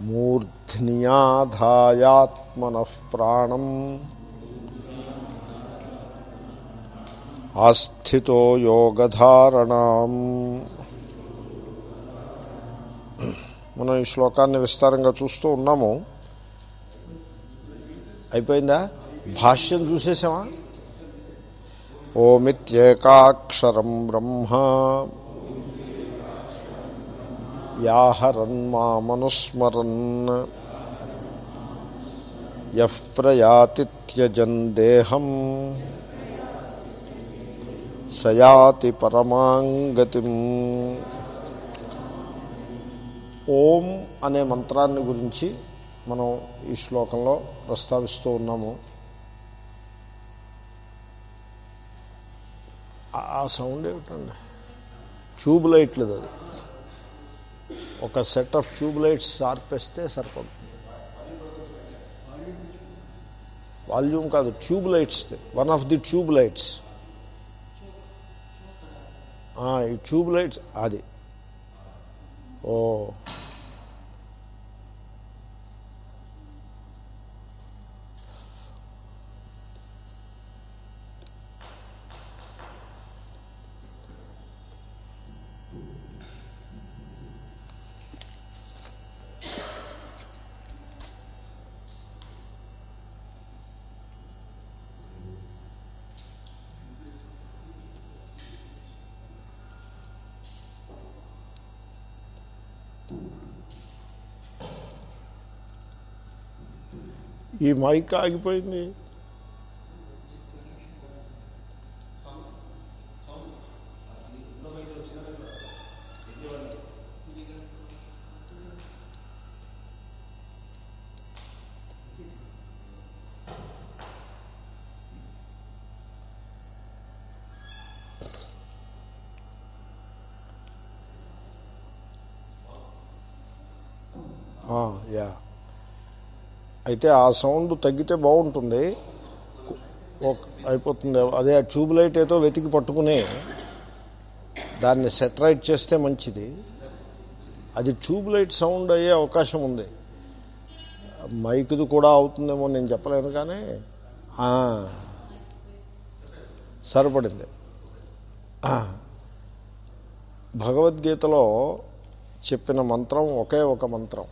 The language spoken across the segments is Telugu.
మూర్ధ్నియాధాయాత్మన ప్రాణం ఆస్థితో యోగధారణం. మనం ఈ శ్లోకాన్ని విస్తారంగా చూస్తూ ఉన్నాము. అయిపోయిందా? భాష్యం చూసేసామా? ఓమిత్యేకాక్షరం బ్రహ్మ. వ్యాహరన్ మామనుస్మరన్ యః ప్రయాతి త్యజన్ దేహం సయాతి పరమాంగతిం. ఓం అనే మంత్రాన్ని గురించి మనం ఈ శ్లోకంలో ప్రస్తావిస్తూ ఉన్నాము. ఆ- సౌండ్ ఏమిటండి? ట్యూబ్ అది. ఒక సెట్ ఆఫ్ ట్యూబ్ లైట్స్ ఆర్పేస్తే సరిపడుతుంది వాల్యూమ్ కాదు tube lights one of the tube lights. ఈ ట్యూబ్ లైట్స్ అది. ఓ. ఈ మైక్ ఆగిపోయింది ఆ, యా అయితే ఆ సౌండ్ తగ్గితే బాగుంటుంది. అయిపోతుంది. అదే ఆ ట్యూబ్ లైట్ ఏదో వెతికి పట్టుకుని దాన్ని సెటరైట్ చేస్తే మంచిది. అది ట్యూబ్ లైట్ సౌండ్ అయ్యే అవకాశం ఉంది. మైక్ది కూడా అవుతుందేమో నేను చెప్పలేను కానీ సరిపడింది. భగవద్గీతలో చెప్పిన మంత్రం ఒకే ఒక మంత్రం.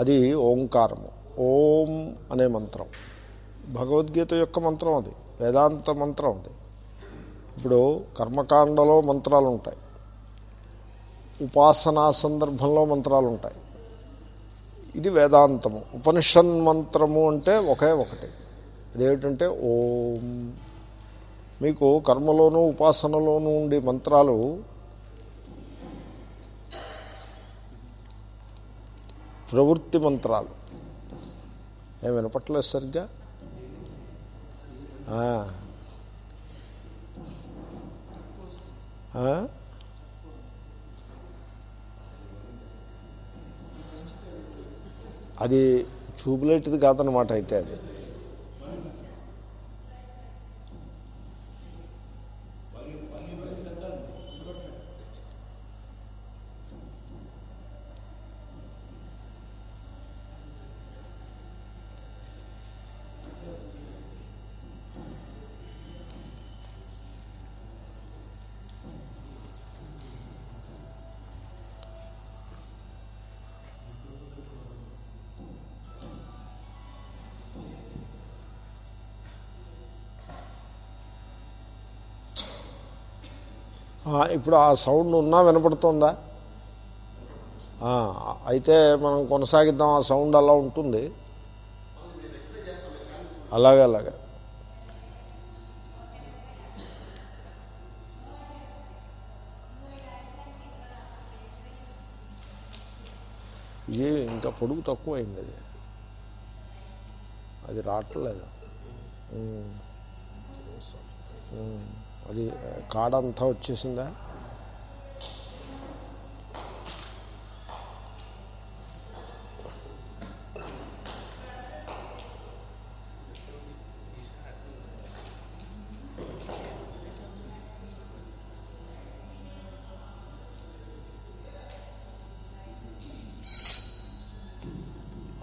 అది ఓంకారము. ఓం అనే మంత్రం. భగవద్గీత యొక్క మంత్రం అది. వేదాంత మంత్రం అది. ఇప్పుడు కర్మకాండలో మంత్రాలు ఉంటాయి ఉపాసనా సందర్భంలో మంత్రాలు ఉంటాయి ఇది వేదాంతము. ఉపనిషన్ మంత్రము అంటే ఒకే ఒకటి. అదేమిటంటే ఓం. మీకు కర్మలోనూ ఉపాసనలోనూ ఉండే మంత్రాలు ప్రవృత్తి మంత్రాలు. ఏం వినపట్లేదు సరిగ్గా? అది చూపులేటిది కాదనమాట అయితే అది. ఇప్పుడు ఆ సౌండ్ ఉన్నా వినపడుతుందా? అయితే మనం కొనసాగిద్దాం ఆ సౌండ్ అలా ఉంటుంది. అలాగే అలాగే. ఇది ఇంకా పొడుగు తక్కువైంది అది. అది రావట్లేదు. అది కాడంతా వచ్చేసిందా?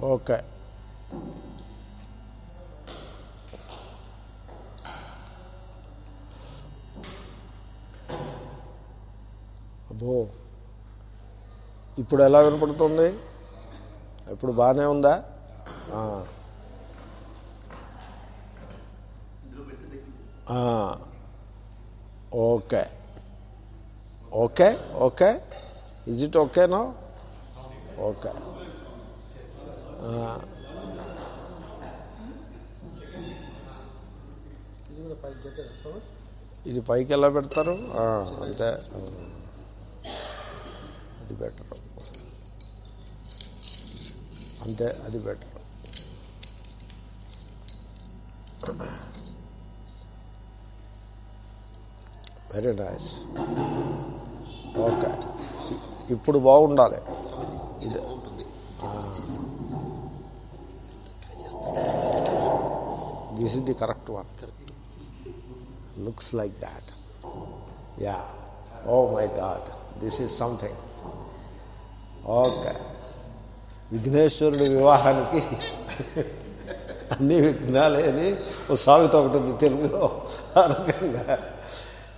ఓకే. ఇప్పుడు ఎలా వినపడుతుంది? ఇప్పుడు బాగానే ఉందా. Okay. Okay okay. Is it ఓకేనో okay. ఇది పైకి ఎలా పెడతారు? అంతే. ఆ. అది బెటర్ అంతే అది బెటర్ వెరీ నైస్ ఓకే ఇప్పుడు బాగుండాలి ఇది this is the correct one looks like that yeah oh my god this is something okay. విఘ్నేశ్వరుడి వివాహానికి అన్ని విఘ్నాలే అని ఓ సామెత ఒకటి ఉంది తెలుగులో ఆ రకంగా.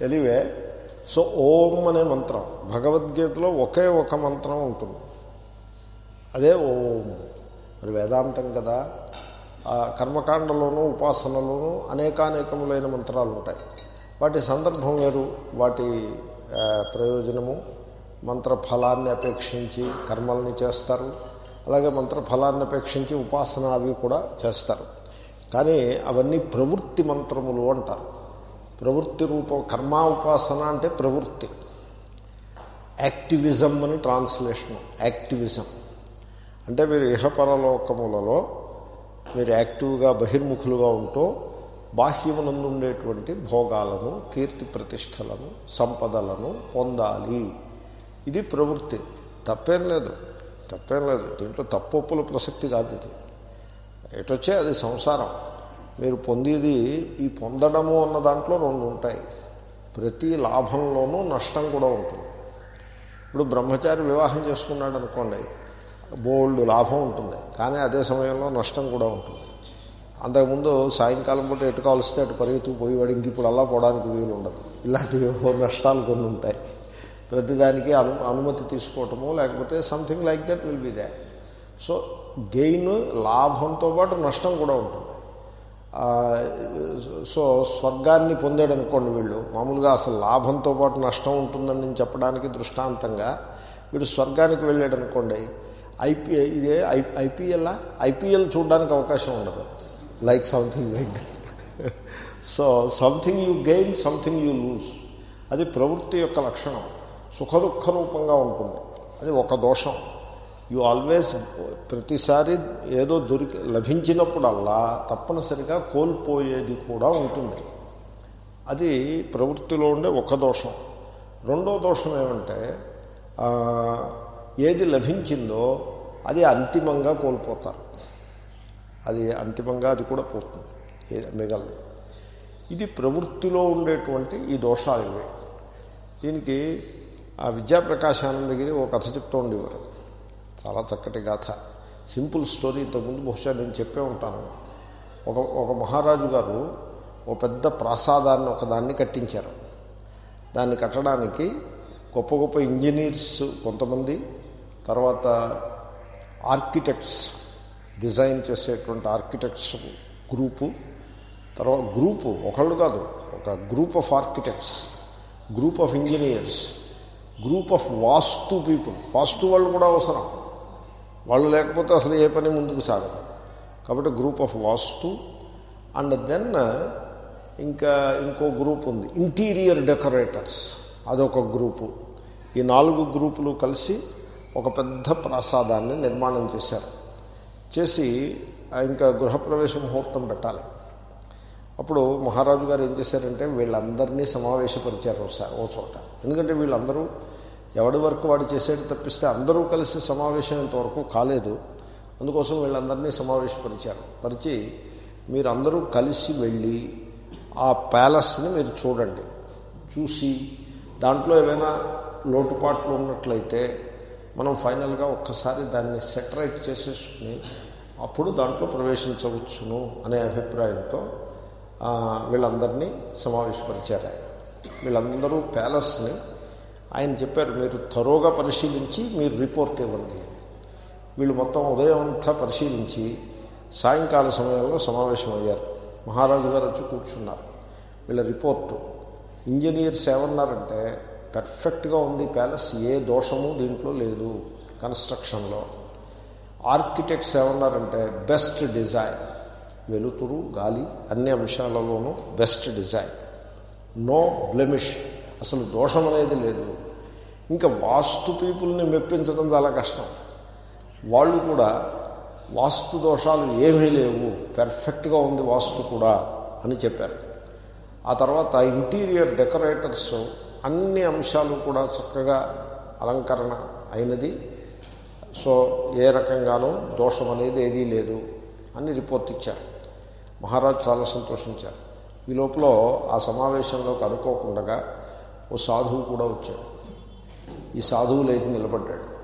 ఎనివే సో ఓం అనే మంత్రం భగవద్గీతలో ఒకే ఒక మంత్రం ఉంటుంది. అదే ఓం. మరి వేదాంతం కదా. కర్మకాండలోనూ ఉపాసనలోనూ అనేకానేకములైన మంత్రాలు ఉంటాయి. వాటి సందర్భం వేరు వాటి ప్రయోజనము మంత్రఫలాన్ని అపేక్షించి కర్మల్ని చేస్తారు. అలాగే మంత్రఫలాన్ని అపేక్షించి ఉపాసన అవి కూడా చేస్తారు. కానీ అవన్నీ ప్రవృత్తి మంత్రములు అంటారు. ప్రవృత్తి రూపం కర్మ ఉపాసన అంటే ప్రవృత్తి. యాక్టివిజం అని ట్రాన్స్లేషన్ యాక్టివిజం. అంటే మీరు ఇహపరలోకములలో మీరు యాక్టివ్గా బహిర్ముఖులుగా ఉంటూ బాహ్యమునందుండేటువంటి భోగాలను కీర్తి ప్రతిష్టలను సంపదలను పొందాలి. ఇది ప్రవృత్తి. తప్పేం లేదు. తప్పేం లేదు. దీంట్లో తప్పొప్పుల ప్రసక్తి కాదు ఇది. ఎటొచ్చే అది సంసారం. మీరు పొందేది ఈ పొందడము అన్న దాంట్లో రెండు ఉంటాయి. ప్రతి లాభంలోనూ నష్టం కూడా ఉంటుంది. ఇప్పుడు బ్రహ్మచారి వివాహం చేసుకున్నాడు అనుకోండి బోల్డ్ లాభం ఉంటుంది. కానీ అదే సమయంలో నష్టం కూడా ఉంటుంది. అంతకుముందు సాయంకాలం పూట ఎటు కావలిస్తే అటు పరిగెత్తుకు పోయేవాడు. ఇంక ఇప్పుడు అలా పోవడానికి వీలు ఉండదు ఇలాంటివి నష్టాలు కొన్ని ఉంటాయి. ప్రతిదానికి అను అనుమతి తీసుకోవటము లేకపోతే something like that will be there so gain లాభంతో పాటు నష్టం కూడా ఉంటుంది. సో స్వర్గాన్ని పొందాడు అనుకోండి వీళ్ళు మామూలుగా అసలు లాభంతో పాటు నష్టం ఉంటుందని నేను చెప్పడానికి దృష్టాంతంగా వీడు స్వర్గానికి వెళ్ళాడు అనుకోండి ఐపీ ఇదే ఐ ఐపీఎల్ ఐపీఎల్ చూడడానికి అవకాశం ఉండదు. Like something like that so something you gain something you lose అది ప్రవృత్తి యొక్క లక్షణం. సుఖ దుఃఖ రూపంగా ఉంటుంది. అది ఒక దోషం. యు ఆల్వేస్ ప్రతిసారి ఏదో దొరికి లభించినప్పుడల్లా తప్పనిసరిగా కోల్పోయేది కూడా ఉంటుంది. అది ప్రవృత్తిలో ఉండే ఒక దోషం. రెండో దోషం ఏమంటే ఏది లభించిందో అది అంతిమంగా కోల్పోతారు. అది అంతిమంగా అది కూడా పోతుంది. ఏ- మిగలదు. ఇది ప్రవృత్తిలో ఉండేటువంటి ఈ దోషాలు ఇవి. దీనికి ఆ విద్యాప్రకాశానందగిరి ఒక కథ చెప్తూ ఉండేవారు. చాలా చక్కటి గాథ. సింపుల్ స్టోరీ ఇంతకుముందు బహుశా నేను చెప్పే ఉంటాను. ఒక ఒక మహారాజు గారు ఒక పెద్ద ప్రాసాదాన్ని ఒకదాన్ని కట్టించారు. దాన్ని కట్టడానికి గొప్ప గొప్ప ఇంజనీర్స్ కొంతమంది తర్వాత ఆర్కిటెక్ట్స్ డిజైన్ చేసేటువంటి ఆర్కిటెక్ట్స్ గ్రూపు. తర్వాత గ్రూపు ఒకళ్ళు కాదు ఒక group of architects group of engineers. Group of vastu people. వాస్తు వాళ్ళు కూడా అవసరం. వాళ్ళు లేకపోతే అసలు ఏ పని ముందుకు సాగదు. కాబట్టి group of vastu and then ఇంకా ఇంకో గ్రూప్ ఉంది. Interior decorators. అదొక గ్రూపు. ఈ నాలుగు గ్రూపులు కలిసి ఒక పెద్ద ప్రాసాదాన్ని నిర్మాణం చేశారు. చేసి ఇంకా గృహప్రవేశ ముహూర్తం పెట్టాలి. అప్పుడు మహారాజు గారు ఏం చేశారంటే వీళ్ళందరినీ సమావేశపరిచారు ఒకసారి ఓ చోట. ఎందుకంటే వీళ్ళందరూ ఎవడి వరకు వాడు చేసేది తప్పిస్తే అందరూ కలిసి సమావేశం ఇంతవరకు కాలేదు. అందుకోసం వీళ్ళందరినీ సమావేశపరిచారు. పరిచి మీరందరూ కలిసి వెళ్ళి ఆ ప్యాలెస్ని మీరు చూడండి. చూసి దాంట్లో ఏమైనా లోటుపాట్లు ఉన్నట్లయితే మనం ఫైనల్గా ఒక్కసారి దాన్ని సెటరైట్ చేసేసుకుని అప్పుడు దాంట్లో ప్రవేశించవచ్చును అనే అభిప్రాయంతో వీళ్ళందరినీ సమావేశపరిచారు ఆయన. వీళ్ళందరూ ప్యాలెస్ని ఆయన చెప్పారు మీరు త్వరగా పరిశీలించి మీరు రిపోర్ట్ ఇవ్వండి. వీళ్ళు మొత్తం ఉదయం అంతా పరిశీలించి సాయంకాల సమయంలో సమావేశం అయ్యారు. మహారాజు గారు వచ్చి కూర్చున్నారు. వీళ్ళ రిపోర్టు. ఇంజనీర్స్ ఏమన్నారంటే పెర్ఫెక్ట్గా ఉంది ప్యాలెస్ ఏ దోషము దీంట్లో లేదు కన్స్ట్రక్షన్లో. ఆర్కిటెక్ట్స్ ఏమన్నారంటే బెస్ట్ డిజైన్. వెలుతురు గాలి అన్ని అంశాలలోనూ బెస్ట్ డిజైన్. No blemish. అసలు దోషం అనేది లేదు. ఇంకా వాస్తు పీపుల్ని మెప్పించడం చాలా కష్టం. వాళ్ళు కూడా వాస్తు దోషాలు ఏమీ లేవు పెర్ఫెక్ట్గా ఉంది వాస్తు కూడా అని చెప్పారు. ఆ తర్వాత ఇంటీరియర్ డెకరేటర్స్ అన్ని అంశాలు కూడా చక్కగా అలంకరణ అయినది. సో ఏ రకంగానూ దోషం అనేది ఏదీ లేదు అని రిపోర్ట్ ఇచ్చారు. మహారాజ్ చాలా సంతోషించారు. ఈ లోపల ఆ సమావేశంలోకి అనుకోకుండా ఓ సాధువు కూడా వచ్చాడు. ఈ సాధువు లేచి నిలబడ్డాడు.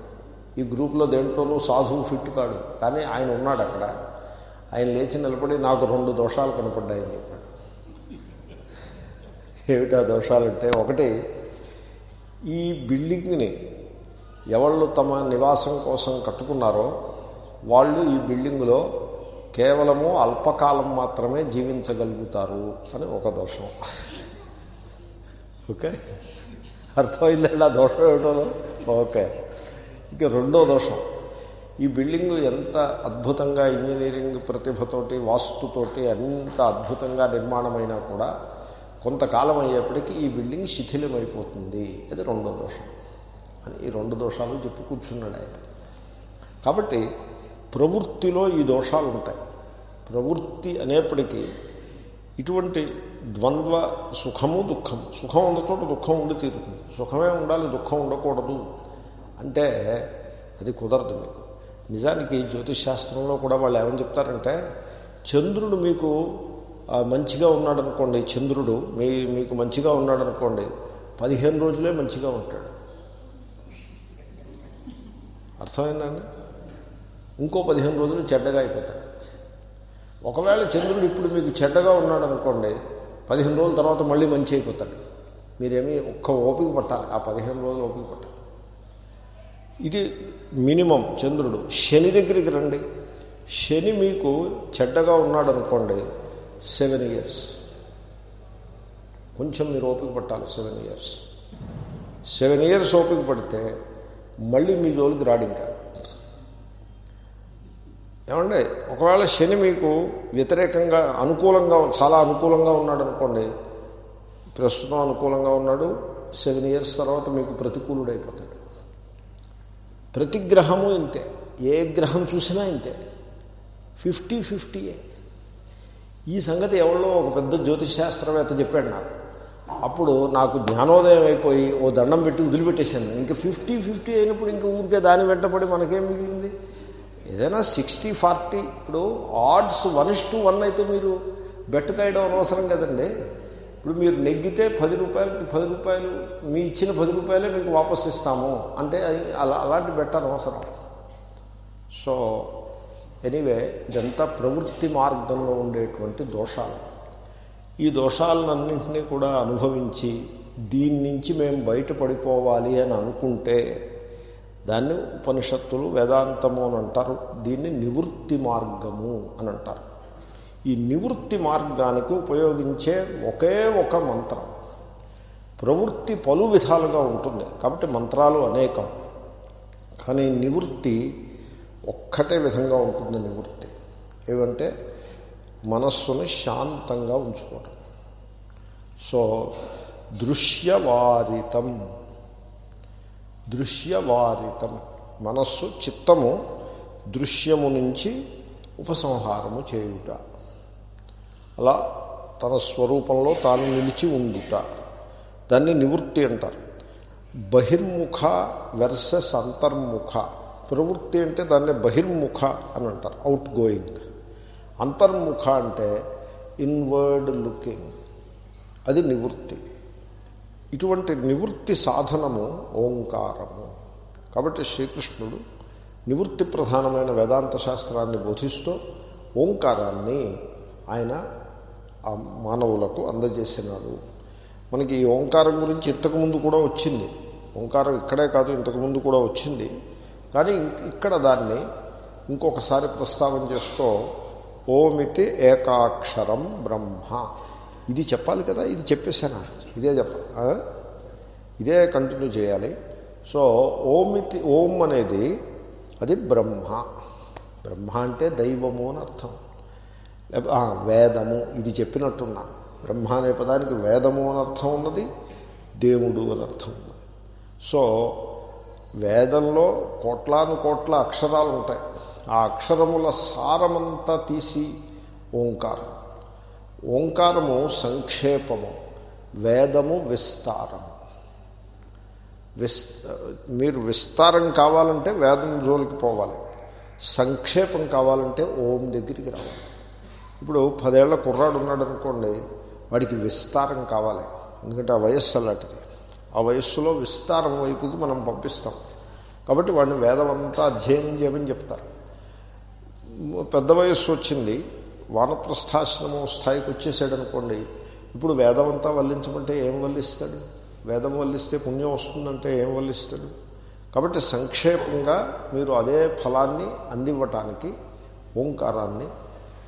ఈ గ్రూప్లో దేంట్లోనూ సాధువు ఫిట్ కాడు. కానీ ఆయన ఉన్నాడు అక్కడ. ఆయన లేచి నిలబడి నాకు రెండు దోషాలు కనపడ్డాయని చెప్పాడు. ఏమిటా దోషాలంటే ఒకటి ఈ బిల్డింగ్ని ఎవళ్ళు తమ నివాసం కోసం కట్టుకున్నారో వాళ్ళు ఈ బిల్డింగ్లో కేవలము అల్పకాలం మాత్రమే జీవించగలుగుతారు అని ఒక దోషం. ఓకే? అర్థమైందండి ఆ దోషం ఏమిటో? ఓకే. ఇక రెండో దోషం. ఈ బిల్డింగ్ ఎంత అద్భుతంగా ఇంజనీరింగ్ ప్రతిభతోటి వాస్తుతోటి అంత అద్భుతంగా నిర్మాణమైనా కూడా కొంతకాలం అయ్యేప్పటికీ ఈ బిల్డింగ్ శిథిలమైపోతుంది. అది రెండో దోషం. అని ఈ రెండు దోషాలు చెప్పి కూర్చున్నాడు ఆయన. కాబట్టి ప్రవృత్తిలో ఈ దోషాలు ఉంటాయి ప్రవృత్తి అనేప్పటికీ ఇటువంటి ద్వంద్వ సుఖము దుఃఖం సుఖం ఉన్న చోట దుఃఖం ఉండి తీరుతుంది. సుఖమే ఉండాలి దుఃఖం ఉండకూడదు అంటే అది కుదరదు మీకు. నిజానికి జ్యోతిష్ శాస్త్రంలో కూడా వాళ్ళు ఏమని చెప్తారంటే చంద్రుడు మీకు మంచిగా మంచిగా ఉన్నాడనుకోండి చంద్రుడు మీ మీకు మంచిగా ఉన్నాడనుకోండి పదిహేను రోజులే మంచిగా ఉంటాడు. అర్థమైందండి? ఇంకో పదిహేను రోజులు చెడ్డగా అయిపోతాడు. ఒకవేళ చంద్రుడు ఇప్పుడు మీకు చెడ్డగా ఉన్నాడు అనుకోండి పదిహేను రోజుల తర్వాత మళ్ళీ మంచి అయిపోతాడు. మీరేమీ ఒక్క ఓపిక పట్టాలి ఆ పదిహేను రోజులు ఓపిక పట్టాలి. ఇది మినిమం చంద్రుడు. శని దగ్గరికి రండి. శని మీకు చెడ్డగా ఉన్నాడు అనుకోండి సెవెన్ ఇయర్స్ కొంచెం మీరు ఓపిక పట్టాలి సెవెన్ ఇయర్స్ సెవెన్ ఇయర్స్ ఓపిక పడితే మళ్ళీ మీ జోలికి రాడు ఇంకా. ఏమండి ఒకవేళ శని మీకు వ్యతిరేకంగా అనుకూలంగా చాలా అనుకూలంగా ఉన్నాడు అనుకోండి ప్రస్తుతం అనుకూలంగా ఉన్నాడు సెవెన్ ఇయర్స్ తర్వాత మీకు ప్రతికూలుడైపోతాడు. ప్రతి గ్రహము ఇంతే ఏ గ్రహం చూసినా ఇంతే. ఫిఫ్టీ ఫిఫ్టీయే ఈ సంగతి ఎవరో ఒక పెద్ద జ్యోతిష్ శాస్త్రవేత్త చెప్పాడు నాకు. అప్పుడు నాకు జ్ఞానోదయం అయిపోయి ఓ దండం పెట్టి వదిలిపెట్టేశాను. ఇంకా ఫిఫ్టీ ఫిఫ్టీ అయినప్పుడు ఇంకా ఊరికే దాని వెంటపడి మనకేం మిగిలింది? ఏదైనా సిక్స్టీ ఫార్టీ ఇప్పుడు odds one is two one అయితే మీరు బెట్ కాయడం అనవసరం కదండి. ఇప్పుడు మీరు నెగ్గితే పది రూపాయలకి పది రూపాయలు మీ ఇచ్చిన పది రూపాయలే మీకు వాపస్ ఇస్తాము. అంటే అది- అలా అలాంటి బెట్ అనవసరం. సో ఎనీవే ఇదంతా ప్రవృత్తి మార్గంలో ఉండేటువంటి దోషాలు. ఈ దోషాలన్నింటినీ కూడా అనుభవించి దీని నుంచి మేము బయటపడిపోవాలి అని అనుకుంటే దాన్ని ఉపనిషత్తులు వేదాంతము అని అంటారు. దీన్ని నివృత్తి మార్గము అని అంటారు. ఈ నివృత్తి మార్గానికి ఉపయోగించే ఒకే ఒక మంత్రం. ప్రవృత్తి పలు విధాలుగా ఉంటుంది. కాబట్టి మంత్రాలు అనేకం. కానీ నివృత్తి ఒక్కటే విధంగా ఉంటుంది నివృత్తి. ఏమంటే మనస్సును శాంతంగా ఉంచుకోవడం సో దృశ్యవారితం. దృశ్యవారితం. మనస్సు చిత్తము దృశ్యము నుంచి ఉపసంహారము చేయుట. అలా తన స్వరూపంలో తాను నిలిచి ఉండుట. దాన్ని నివృత్తి అంటారు. బహిర్ముఖ వెర్సెస్ అంతర్ముఖ. ప్రవృత్తి అంటే దాన్ని బహిర్ముఖ అని అంటారు. అవుట్ గోయింగ్ అంతర్ముఖ అంటే ఇన్వర్డ్ లుకింగ్ అది నివృత్తి. ఇటువంటి నివృత్తి సాధనము ఓంకారము. కాబట్టి శ్రీకృష్ణుడు నివృత్తి ప్రధానమైన వేదాంత శాస్త్రాన్ని బోధిస్తూ ఓంకారాన్ని ఆయన ఆ మానవులకు అందజేసినాడు. మనకి ఈ ఓంకారం గురించి ఇంతకుముందు కూడా వచ్చింది. ఓంకారం ఇక్కడే కాదు ఇంతకుముందు కూడా వచ్చింది. కానీ ఇక్కడ దాన్ని ఇంకొకసారి ప్రస్తావన చేస్తూ ఓమితి ఏకాక్షరం బ్రహ్మ ఇది చెప్పాలి కదా ఇది చెప్పేశానా? ఇదే చెప్ప ఇదే కంటిన్యూ చేయాలి. సో ఓమితి ఓం అనేది అది బ్రహ్మ. బ్రహ్మ అంటే దైవము అని అర్థం. వేదము ఇది చెప్పినట్టున్నా. బ్రహ్మ అనే పదానికి వేదము అని అర్థం ఉన్నది దేవుడు అని అర్థం ఉన్నది. సో వేదంలో కోట్లాను కోట్ల అక్షరాలు ఉంటాయి. ఆ అక్షరముల సారమంతా తీసి ఓంకారం. ఓంకారము సంక్షేపము వేదము విస్తారము విస్ మీరు విస్తారం కావాలంటే వేదం జోలికి పోవాలి. సంక్షేపం కావాలంటే ఓం దగ్గరికి రావాలి. ఇప్పుడు పదేళ్ళ కుర్రాడు ఉన్నాడు అనుకోండి వాడికి విస్తారం కావాలి. ఎందుకంటే ఆ వయస్సు అలాంటిది. ఆ వయస్సులో విస్తారం వైపుకి మనం పంపిస్తాం. కాబట్టి వాడిని వేదం అంతా అధ్యయనం చేయమని చెప్తారు. పెద్ద వయస్సు వచ్చింది వానప్రస్థాశ్రమం స్థాయికి వచ్చేసాడు అనుకోండి ఇప్పుడు వేదం అంతా వల్లించమంటే ఏం వల్లిస్తాడు? వేదం వల్లిస్తే పుణ్యం వస్తుందంటే ఏం వల్లిస్తాడు? కాబట్టి సంక్షేపంగా మీరు అదే ఫలాన్ని అందివ్వటానికి ఓంకారాన్ని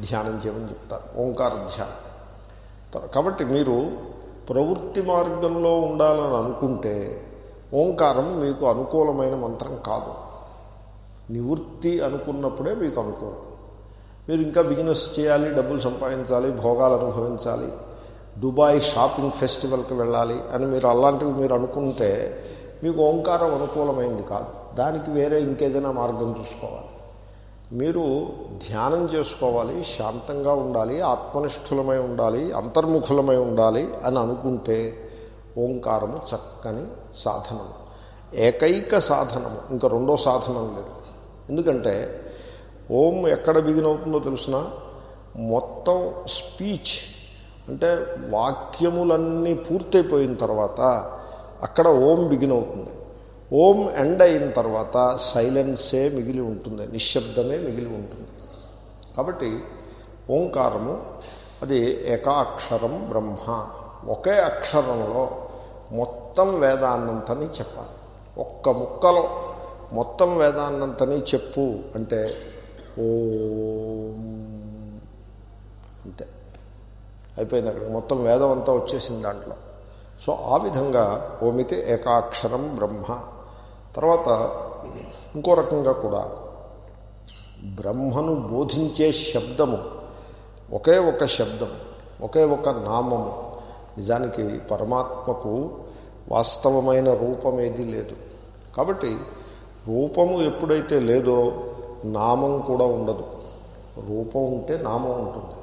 ధ్యానం చేయమని చెప్తారు. ఓంకార ధ్యానం. కాబట్టి మీరు ప్రవృత్తి మార్గంలో ఉండాలని అనుకుంటే ఓంకారం మీకు అనుకూలమైన మంత్రం కాదు. నివృత్తి అనుకున్నప్పుడే మీకు అనుకూలం. మీరు ఇంకా బిజినెస్ చేయాలి డబ్బులు సంపాదించాలి భోగాలు అనుభవించాలి దుబాయ్ షాపింగ్ ఫెస్టివల్కి వెళ్ళాలి అని మీరు అలాంటివి మీరు అనుకుంటే మీకు ఓంకారం అనుకూలమైంది కాదు. దానికి వేరే ఇంకేదైనా మార్గం చూసుకోవాలి. మీరు ధ్యానం చేసుకోవాలి శాంతంగా ఉండాలి ఆత్మనిష్ఠులమై ఉండాలి అంతర్ముఖులమై ఉండాలి అని అనుకుంటే ఓంకారము చక్కని సాధనము. ఏకైక సాధనము ఇంకా రెండో సాధనం లేదు. ఎందుకంటే ఓం ఎక్కడ బిగిన్ అవుతుందో తెలిసిన? మొత్తం స్పీచ్ అంటే వాక్యములన్నీ పూర్తయిపోయిన తర్వాత అక్కడ ఓం బిగిన్ అవుతుంది. ఓం ఎండ్ అయిన తర్వాత సైలెన్సే మిగిలి ఉంటుంది నిశ్శబ్దమే మిగిలి ఉంటుంది. కాబట్టి ఓంకారము అది ఏకాక్షరం బ్రహ్మ. ఒకే అక్షరంలో మొత్తం వేదాన్నంతని చెప్పాలి. ఒక్క ముక్కలో మొత్తం వేదాన్నంతని చెప్పు అంటే ఓం. అంతే. అయిపోయింది అక్కడ. మొత్తం వేదం అంతా వచ్చేసింది దాంట్లో. సో ఆ విధంగా ఓమితే ఏకాక్షరం బ్రహ్మ. తర్వాత ఇంకో రకంగా కూడా బ్రహ్మను బోధించే శబ్దము ఒకే ఒక శబ్దం ఒకే ఒక నామము నిజానికి పరమాత్మకు వాస్తవమైన రూపం ఏది లేదు. కాబట్టి రూపము ఎప్పుడైతే లేదో నామం కూడా ఉండదు. రూపం ఉంటే నామం ఉంటుంది.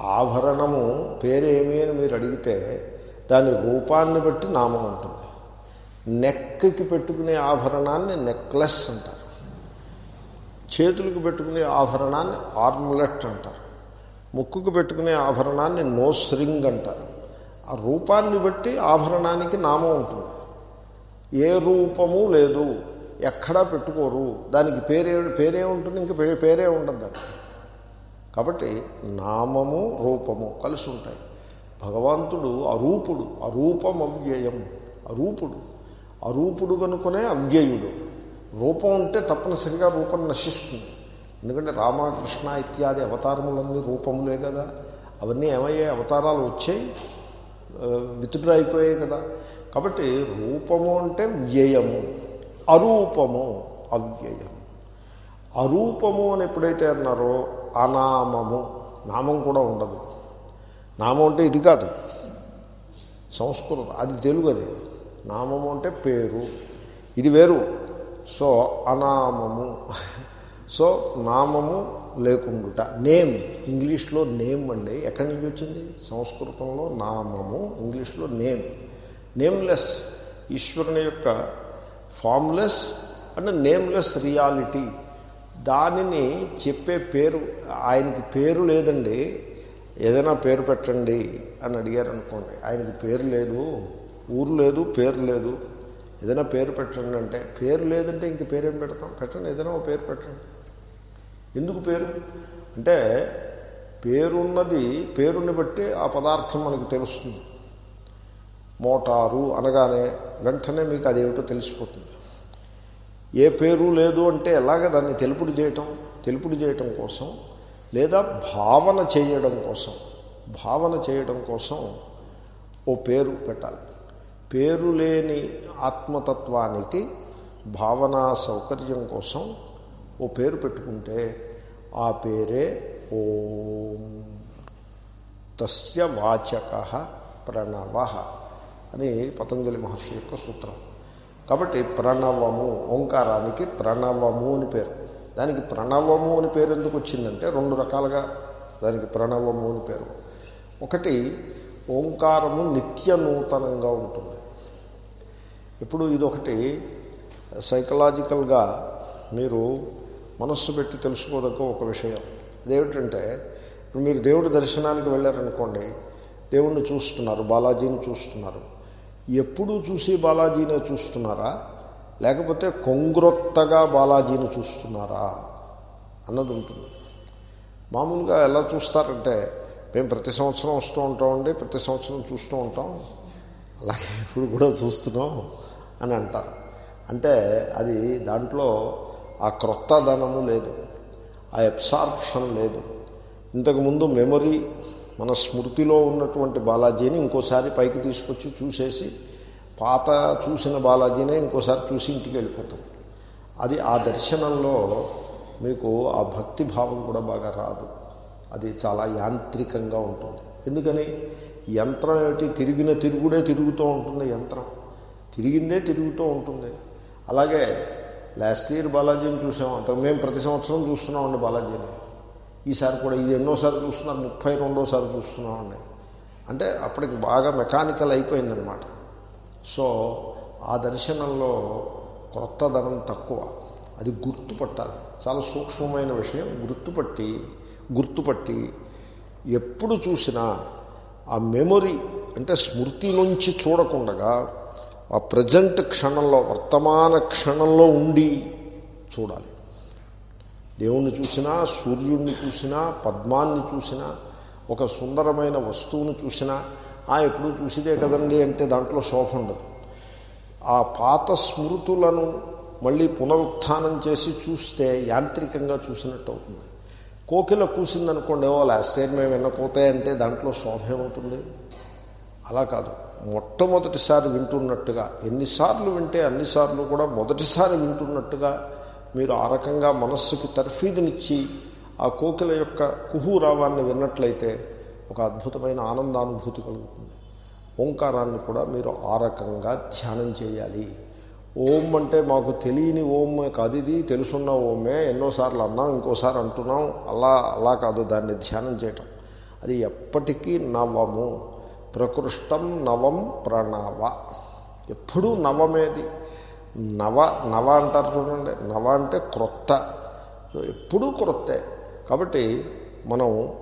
ఆభరణము పేరేమి అని మీరు అడిగితే దాని రూపాన్ని బట్టి నామం ఉంటుంది. నెక్కి పెట్టుకునే ఆభరణాన్ని నెక్లెస్ అంటారు. చేతులకు పెట్టుకునే ఆభరణాన్ని ఆర్మ్లెట్ అంటారు. ముక్కుకు పెట్టుకునే ఆభరణాన్ని నోస్ రింగ్ అంటారు. ఆ రూపాన్ని బట్టి ఆభరణానికి నామం ఉంటుంది. ఏ రూపము లేదు. ఎక్కడా పెట్టుకోరు. దానికి పేరే పేరే ఉంటుంది ఇంకా పే- పేరే ఉండదు దానికి. కాబట్టి నామము రూపము కలిసి ఉంటాయి. భగవంతుడు అరూపుడు అరూపం అవ్యయం. అరూపుడు. అరూపుడు కనుకనే అవ్యయుడు. రూపం ఉంటే తప్పనిసరిగా రూపం నశిస్తుంది. ఎందుకంటే రామకృష్ణ ఇత్యాది అవతారములన్నీ రూపములే కదా. అవన్నీ ఏమయ్యాయి? అవతారాలు వచ్చాయి. విత్డ్రా అయిపోయాయి కదా. కాబట్టి రూపము అంటే వ్యయము. అరూపము అవ్యయము అరూపము అని ఎప్పుడైతే అన్నారో అనామము నామం కూడా ఉండదు. నామం అంటే ఇది కాదు సంస్కృతం అది తెలుగు అది. నామము అంటే పేరు ఇది వేరు. సో అనామము. సో నామము లేకుండుట నేమ్ ఇంగ్లీష్లో నేమ్ అండి. ఎక్కడి నుంచి వచ్చింది? సంస్కృతంలో నామము ఇంగ్లీష్లో నేమ్. నేమ్లెస్ ఈశ్వరుని యొక్క ఫామ్లెస్ అండ్ నేమ్లెస్ రియాలిటీ. దానిని చెప్పే పేరు ఆయనకి పేరు లేదండి. ఏదైనా పేరు పెట్టండి అని అడిగారు అనుకోండి ఆయనకి పేరు లేదు ఊరు లేదు పేరు లేదు. ఏదైనా పేరు పెట్టండి అంటే పేరు లేదంటే ఇంక పేరేం పెడతాం? పెట్టండి ఏదైనా ఒక పేరు పెట్టండి. ఎందుకు పేరు? అంటే పేరున్నది పేరుని బట్టి ఆ పదార్థం మనకు తెలుస్తుంది. మోటారు అనగానే వెంటనే మీకు అదేమిటో తెలిసిపోతుంది. ఏ పేరు లేదు అంటే ఎలాగ దాన్ని తెలుపుడు చేయటం? తెలుపుడు చేయటం కోసం లేదా భావన చేయడం కోసం? భావన చేయడం కోసం ఓ పేరు పెట్టాలి. పేరు లేని ఆత్మతత్వానికి భావనా సౌకర్యం కోసం ఓ పేరు పెట్టుకుంటే ఆ పేరే ఓం. తస్య వాచక ప్రణవ. అని పతంజలి మహర్షి యొక్క సూత్రం. కాబట్టి ప్రణవము ఓంకారానికి ప్రణవము అని పేరు. దానికి ప్రణవము అని పేరు ఎందుకు వచ్చిందంటే రెండు రకాలుగా దానికి ప్రణవము అని పేరు. ఒకటి ఓంకారము నిత్య నూతనంగా ఉంటుంది. ఇప్పుడు ఇదొకటి సైకలాజికల్గా మీరు మనస్సు పెట్టి తెలుసుకోదగ్గ ఒక విషయం. అదేమిటంటే ఇప్పుడు మీరు దేవుడి దర్శనానికి వెళ్ళారనుకోండి దేవుణ్ణి చూస్తున్నారు బాలాజీని చూస్తున్నారు. ఎప్పుడు చూసి బాలాజీనే చూస్తున్నారా? లేకపోతే కొంగ్రొత్తగా బాలాజీని చూస్తున్నారా? అన్నది ఉంటుంది. మామూలుగా ఎలా చూస్తారంటే మేము ప్రతి సంవత్సరం వస్తూ ఉంటామండి ప్రతి సంవత్సరం చూస్తూ ఉంటాం. అలాగే ఇప్పుడు కూడా చూస్తున్నాం అని అంటారు. అంటే అది దాంట్లో ఆ క్రొత్త ధనము లేదు ఆ అబ్సార్ప్షన్ లేదు. ఇంతకుముందు మెమొరీ మన స్మృతిలో ఉన్నటువంటి బాలాజీని ఇంకోసారి పైకి తీసుకొచ్చి చూసేసి పాత చూసిన బాలాజీనే ఇంకోసారి చూసి ఇంటికి వెళ్ళిపోతాం. అది ఆ దర్శనంలో మీకు ఆ భక్తి భావం కూడా బాగా రాదు. అది చాలా యాంత్రికంగా ఉంటుంది. ఎందుకని? యంత్రం ఏమిటి? తిరిగిన తిరుగుడే తిరుగుతూ ఉంటుంది యంత్రం. తిరిగిందే తిరుగుతూ ఉంటుంది. అలాగే లాస్ట్ ఇయర్ బాలాజీని చూసాం. అంత మేము ప్రతి సంవత్సరం చూస్తున్నామండి బాలాజీని. ఈసారి కూడా ఇది ఎన్నోసారి చూస్తున్నారు ముప్పై రెండోసారి చూస్తున్నామండి అంటే అప్పటికి బాగా మెకానికల్ అయిపోయిందనమాట సో ఆ దర్శనంలో క్రొత్తదనం తక్కువ. అది గుర్తుపట్టాలి. చాలా సూక్ష్మమైన విషయం. గుర్తుపట్టి గుర్తుపట్టి ఎప్పుడు చూసినా ఆ మెమొరీ అంటే స్మృతి నుంచి చూడకుండగా ఆ ప్రజెంట్ క్షణంలో వర్తమాన క్షణంలో ఉండి చూడాలి. దేవుణ్ణి చూసినా సూర్యుడిని చూసినా పద్మాన్ని చూసినా ఒక సుందరమైన వస్తువును చూసినా ఆ ఎప్పుడు చూసిదే కదండి అంటే దాంట్లో శోభ ఉండదు. ఆ పాత స్మృతులను మళ్ళీ పునరుత్థానం చేసి చూస్తే యాంత్రికంగా చూసినట్టు అవుతుంది. కోకిల కూసిందనుకోండి ఓ లాస్ట్ ఇయర్ మేము వినకపోతే అంటే దాంట్లో శోభ ఏమవుతుంది అలా కాదు. మొట్టమొదటిసారి వింటున్నట్టుగా ఎన్నిసార్లు వింటే అన్నిసార్లు కూడా మొదటిసారి వింటున్నట్టుగా మీరు ఆ రకంగా మనస్సుకి తర్ఫీదునిచ్చి ఆ కోకిల యొక్క కుహూరావాన్ని విన్నట్లయితే ఒక అద్భుతమైన ఆనందానుభూతి కలుగుతుంది. ఓంకారాన్ని కూడా మీరు ఆ రకంగా ధ్యానం చేయాలి. ఓం అంటే మాకు తెలియని ఓం కాదు ఇది తెలుసున్న ఓమే ఎన్నోసార్లు అన్నాం ఇంకోసారి అంటున్నాం అలా అలా కాదు దాన్ని ధ్యానం చేయటం. అది ఎప్పటికీ నవము. ప్రకృష్టం నవం ప్రణవ. ఎప్పుడూ నవమేది. నవ నవ అంటారు చూడండి. నవ అంటే క్రొత్త. ఎప్పుడూ క్రొత్తే. కాబట్టి మనం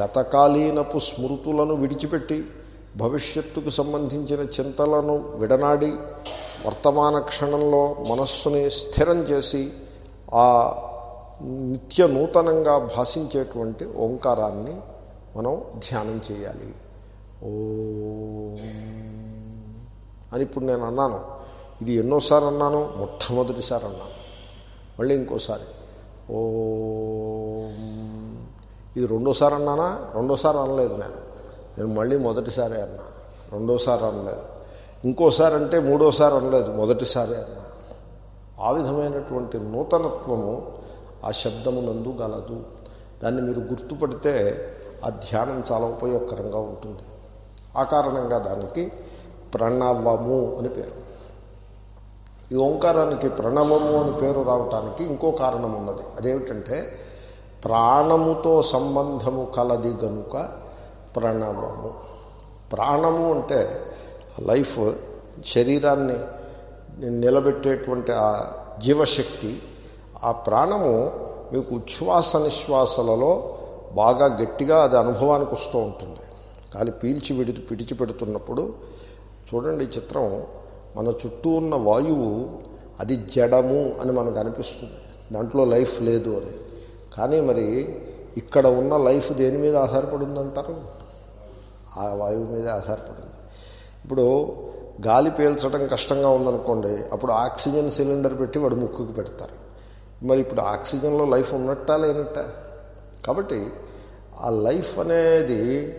గతకాలీనపు స్మృతులను విడిచిపెట్టి భవిష్యత్తుకు సంబంధించిన చింతలను విడనాడి వర్తమాన క్షణంలో మనస్సుని స్థిరం చేసి ఆ నిత్య నూతనంగా భాషించేటువంటి ఓంకారాన్ని మనం ధ్యానం చేయాలి. ఓ అని ఇప్పుడు నేను అన్నాను. ఇది ఎన్నోసారి అన్నాను మొట్టమొదటిసారి అన్నాను మళ్ళీ ఇంకోసారి. ఓ. ఇది రెండోసారి అన్నానా రెండోసారి అనలేదు నేను. నేను మళ్ళీ మొదటిసారి అన్నా. రెండోసారి అనలేదు ఇంకోసారి అంటే మూడోసారి అనలేదు మొదటిసారి అన్నా. ఆ విధమైనటువంటి నూతనత్వము ఆ శబ్దమునందు గలదు. దాన్ని మీరు గుర్తుపడితే ఆ ధ్యానం చాలా ఉపయోగకరంగా ఉంటుంది. ఆ కారణంగా దానికి ప్రణవము అని పేరు. ఈ ఓంకారానికి ప్రణవము అని పేరు రావటానికి ఇంకో కారణం ఉన్నది. అదేమిటంటే ప్రాణముతో సంబంధము కలది గనుక ప్రణవము. ప్రాణము అంటే లైఫ్ శరీరాన్ని నిలబెట్టేటువంటి ఆ జీవశక్తి. ఆ ప్రాణము మీకు ఉచ్ఛ్వాస నిశ్వాసలలో బాగా గట్టిగా అది అనుభవానికి వస్తూ ఉంటుంది. కానీ పీల్చి విడి పిడిచిపెడుతున్నప్పుడు చూడండి ఈ చిత్రం. మన చుట్టూ ఉన్న వాయువు అది జడము అని మనకు అనిపిస్తుంది. దాంట్లో లైఫ్ లేదు అని కానీ మరి ఇక్కడ ఉన్న లైఫ్ దేని మీద ఆధారపడిందంటారు? ఆ వాయువు మీద ఆధారపడింది. ఇప్పుడు గాలి పీల్చడం కష్టంగా ఉందనుకోండి అప్పుడు ఆక్సిజన్ సిలిండర్ పెట్టి వాడు ముక్కుకి పెడతారు. మరి ఇప్పుడు ఆక్సిజన్లో లైఫ్ ఉన్నట్టా లేనట్ట? కాబట్టి ఆ లైఫ్ అనేది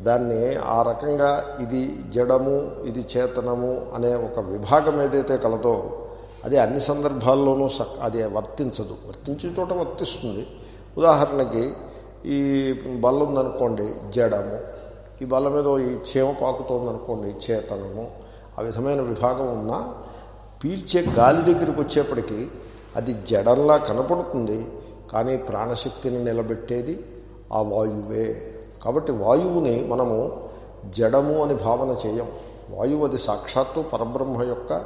దాన్ని ఆ రకంగా ఇది జడము ఇది చేతనము అనే ఒక విభాగం ఏదైతే కలదో అది అన్ని సందర్భాల్లోనూ సక్ అది వర్తించదు. వర్తించే చోట వర్తిస్తుంది. ఉదాహరణకి ఈ బల్ల ఉందనుకోండి జడము. ఈ బల్ల మీద ఈ చీమ పాకుతోందనుకోండి చేతనము. ఆ విధమైన విభాగం ఉన్నా పీల్చే గాలి దగ్గరికి వచ్చేప్పటికీ అది జడంలా కనపడుతుంది. కానీ ప్రాణశక్తిని నిలబెట్టేది ఆ వాయువే. కాబట్టి వాయువుని మనము జడము అని భావన చేయం. వాయువు అది సాక్షాత్తు పరబ్రహ్మ యొక్క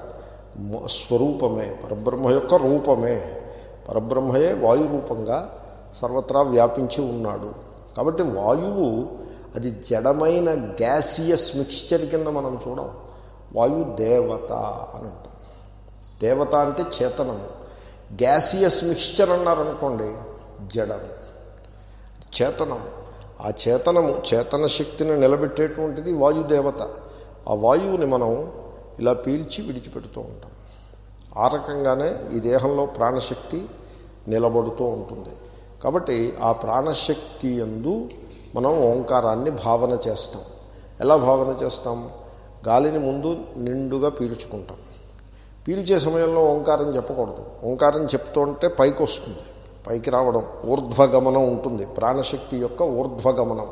మ- స్వరూపమే. పరబ్రహ్మ యొక్క రూపమే. పరబ్రహ్మయే వాయు రూపంగా సర్వత్రా వ్యాపించి ఉన్నాడు. కాబట్టి వాయువు అది జడమైన గ్యాసియస్ మిక్స్చర్ కింద మనం చూడం. వాయు దేవత అని అంటాం. దేవత అంటే చేతనము గ్యాసియస్ మిక్స్చర్ అన్నారనుకోండి జడము. చేతనం. ఆ చేతనము చేతన శక్తిని నిలబెట్టేటువంటిది వాయుదేవత. ఆ వాయువుని మనం ఇలా పీల్చి విడిచిపెడుతూ ఉంటాం. ఆ రకంగానే ఈ దేహంలో ప్రాణశక్తి నిలబడుతూ ఉంటుంది. కాబట్టి ఆ ప్రాణశక్తి ఎందు మనం ఓంకారాన్ని భావన చేస్తాం. ఎలా భావన చేస్తాం? గాలిని ముందు నిండుగా పీల్చుకుంటాం. పీల్చే సమయంలో ఓంకారం చెప్పకూడదు. ఓంకారం చెప్తుంటే పైకి వస్తుంది పైకి రావడం ఊర్ధ్వగమనం ఉంటుంది. ప్రాణశక్తి యొక్క ఊర్ధ్వగమనం.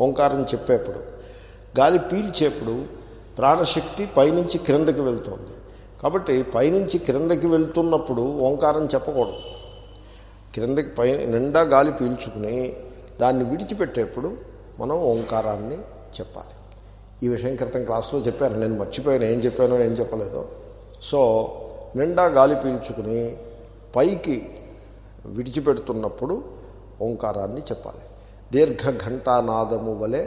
ఓంకారం చెప్పేప్పుడు. గాలి పీల్చేప్పుడు ప్రాణశక్తి పైనుంచి క్రిందకి వెళ్తుంది. కాబట్టి పైనుంచి క్రిందకి వెళ్తున్నప్పుడు ఓంకారం చెప్పకూడదు. క్రిందకి పై నిండా గాలి పీల్చుకుని దాన్ని విడిచిపెట్టేప్పుడు మనం ఓంకారాన్ని చెప్పాలి. ఈ విషయం క్రితం క్లాస్లో చెప్పాను. నేను మర్చిపోయాను. ఏం చెప్పానో ఏం చెప్పలేదో. సో నిండా గాలి పీల్చుకుని పైకి విడిచిపెడుతున్నప్పుడు ఓంకారాన్ని చెప్పాలి. దీర్ఘ ఘంటానాదము వలె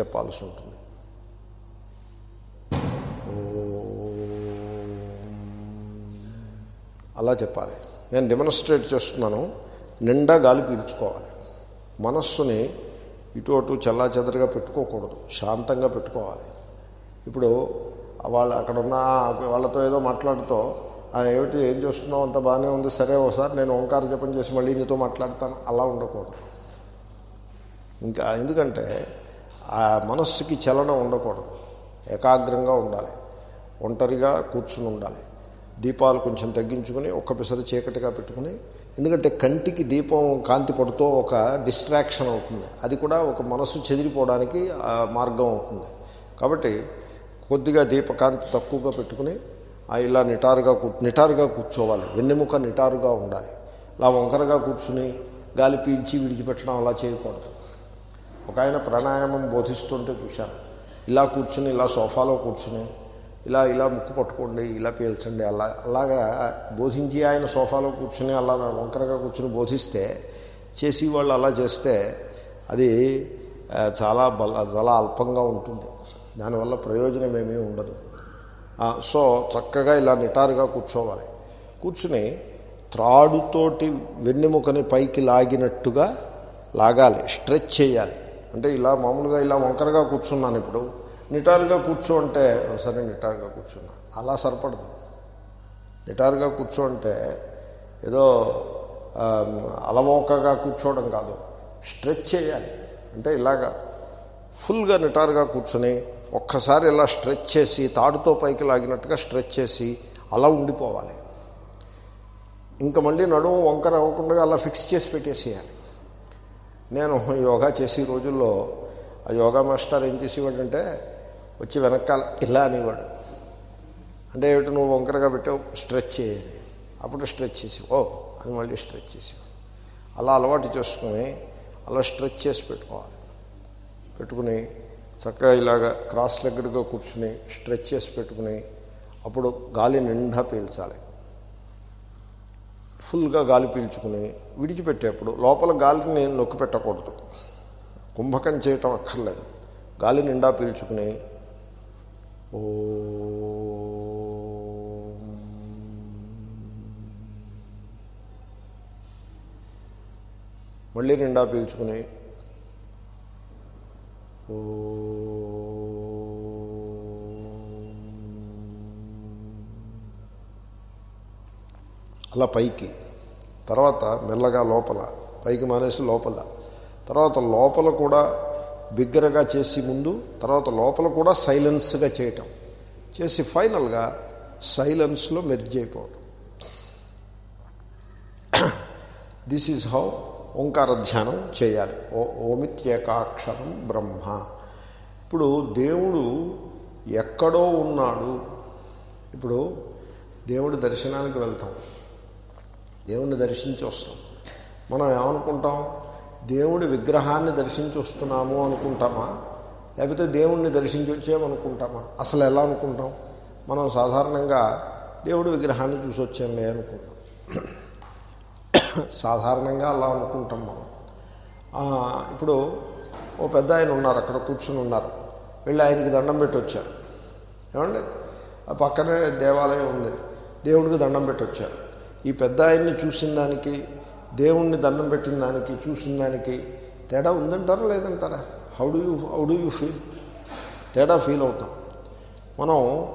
చెప్పాల్సి ఉంటుంది. అలా చెప్పాలి. నేను డెమోన్స్ట్రేట్ చేస్తున్నాను. నిండా గాలి పీల్చుకోవాలి. మనస్సుని ఇటు అటు చల్లాచెదరగా పెట్టుకోకూడదు. శాంతంగా పెట్టుకోవాలి. ఇప్పుడు వాళ్ళు అక్కడ ఉన్న వాళ్ళతో ఏదో మాట్లాడుతూ ఏమిటి ఏం చేస్తున్నావు? అంత బాగానే ఉంది. సరే ఒకసారి నేను ఓంకార జపం చేసి మళ్ళీ నీతో మాట్లాడతాను. అలా ఉండకూడదు. ఇంకా ఎందుకంటే ఆ మనస్సుకి చలనం ఉండకూడదు. ఏకాగ్రంగా ఉండాలి. ఒంటరిగా కూర్చుని ఉండాలి. దీపాలు కొంచెం తగ్గించుకుని ఒక్క పిసరి చీకటిగా పెట్టుకుని ఎందుకంటే కంటికి దీపం కాంతి పడుతూ ఒక డిస్ట్రాక్షన్ అవుతుంది. అది కూడా ఒక మనస్సు చెదిరిపోవడానికి మార్గం అవుతుంది. కాబట్టి కొద్దిగా దీపకాంతి తక్కువగా పెట్టుకుని ఇలా నిటారుగా కూ నిటారుగా కూర్చోవాలి. వెన్నెముక నిటారుగా ఉండాలి. ఇలా వంకరగా కూర్చుని గాలి పీల్చి విడిచిపెట్టడం అలా చేయకూడదు. ఒక ఆయన ప్రాణాయామం బోధిస్తుంటే చూశాను. ఇలా కూర్చుని ఇలా సోఫాలో కూర్చుని ఇలా ఇలా ముక్కు పట్టుకోండి ఇలా పీల్చండి అలా అలాగా బోధించి ఆయన సోఫాలో కూర్చుని అలా వంకరగా కూర్చుని బోధిస్తే చేసి వాళ్ళు అలా చేస్తే అది చాలా బల చాలా అల్పంగా ఉంటుంది. దానివల్ల ప్రయోజనం ఏమీ ఉండదు. సో చక్కగా ఇలా నిటారుగా కూర్చోవాలి. కూర్చుని త్రాడుతోటి వెన్నెముకని పైకి లాగినట్టుగా లాగాలి స్ట్రెచ్ చేయాలి. అంటే ఇలా మామూలుగా ఇలా వంకరగా కూర్చున్నాను ఇప్పుడు. నిటారుగా కూర్చో అంటే సరే నిటారుగా కూర్చున్నా. అలా సరిపడదు. నిటారుగా కూర్చో అంటే ఏదో అలవోకగా కూర్చోవడం కాదు. స్ట్రెచ్ చేయాలి. అంటే ఇలాగా ఫుల్గా నిటారుగా కూర్చొని ఒక్కసారి ఇలా స్ట్రెచ్ చేసి తాడుతో పైకి లాగినట్టుగా స్ట్రెచ్ చేసి అలా ఉండిపోవాలి. ఇంకా మళ్ళీ నడుము వంకర అవ్వకుండా అలా ఫిక్స్ చేసి పెట్టేసేయాలి. నేను యోగా చేసే రోజుల్లో ఆ యోగా మాస్టర్ ఏం చేసేవాడంటే వచ్చి వెనకాల ఇలా అనేవాడు. అంటే ఏమిటి నువ్వు వంకరగా పెట్టావు? స్ట్రెచ్ చేయాలి. అప్పుడు స్ట్రెచ్ చేసి ఓ అని మళ్ళీ స్ట్రెచ్ చేసేవాడు. అలా అలవాటు చేసుకుని అలా స్ట్రెచ్ చేసి పెట్టుకోవాలి. పెట్టుకుని చక్కగా ఇలాగ క్రాస్ లెగ్గడ్గా కూర్చుని స్ట్రెచ్ చేసి పెట్టుకుని అప్పుడు గాలి నిండా పీల్చాలి. ఫుల్గా గాలి పీల్చుకుని విడిచిపెట్టేప్పుడు లోపల గాలిని నొక్కి పెట్టకూడదు. కుంభకం చేయటం అక్కర్లేదు. గాలి నిండా పీల్చుకుని ఓ. మళ్ళీ నిండా పీల్చుకుని ఓ. అలా పైకి. తర్వాత మెల్లగా లోపల పైకి మానేసి లోపల. తర్వాత లోపల కూడా బిగ్గరగా చేసి ముందు తర్వాత లోపల కూడా సైలెన్స్గా చేయటం. చేసి ఫైనల్గా సైలెన్స్లో మెర్జ్ అయిపోవడం దిస్ ఈజ్ హౌ ఓంకార ధ్యానం చేయాలి. ఓ ఓమిత్యేకాక్షరం బ్రహ్మ. ఇప్పుడు దేవుడు ఎక్కడో ఉన్నాడు. ఇప్పుడు దేవుడు దర్శనానికి వెళ్తాం. దేవుణ్ణి దర్శించి వస్తాం. మనం ఏమనుకుంటాం? దేవుడి విగ్రహాన్ని దర్శించి వస్తున్నాము అనుకుంటామా? లేకపోతే దేవుణ్ణి దర్శించి వచ్చామనుకుంటామా? అసలు ఎలా అనుకుంటాం? మనం సాధారణంగా దేవుడి విగ్రహాన్ని చూసి వచ్చానులే అనుకుంటాం. సాధారణంగా అలా అనుకుంటాం మనం. ఇప్పుడు ఓ పెద్ద ఆయన ఉన్నారు అక్కడ కూర్చుని ఉన్నారు. వెళ్ళి ఆయనకి దండం పెట్టి వచ్చారు. ఏమండి? ఆ పక్కనే దేవాలయం ఉంది. దేవుడికి దండం పెట్టి వచ్చారు. ఈ పెద్ద ఆయన్ని చూసిన దానికి దేవుణ్ణి దండం పెట్టిన దానికి చూసిన దానికి తేడా ఉందంటారా లేదంటారా? How do you how do you feel తేడా ఫీల్ అవుతాం. మనం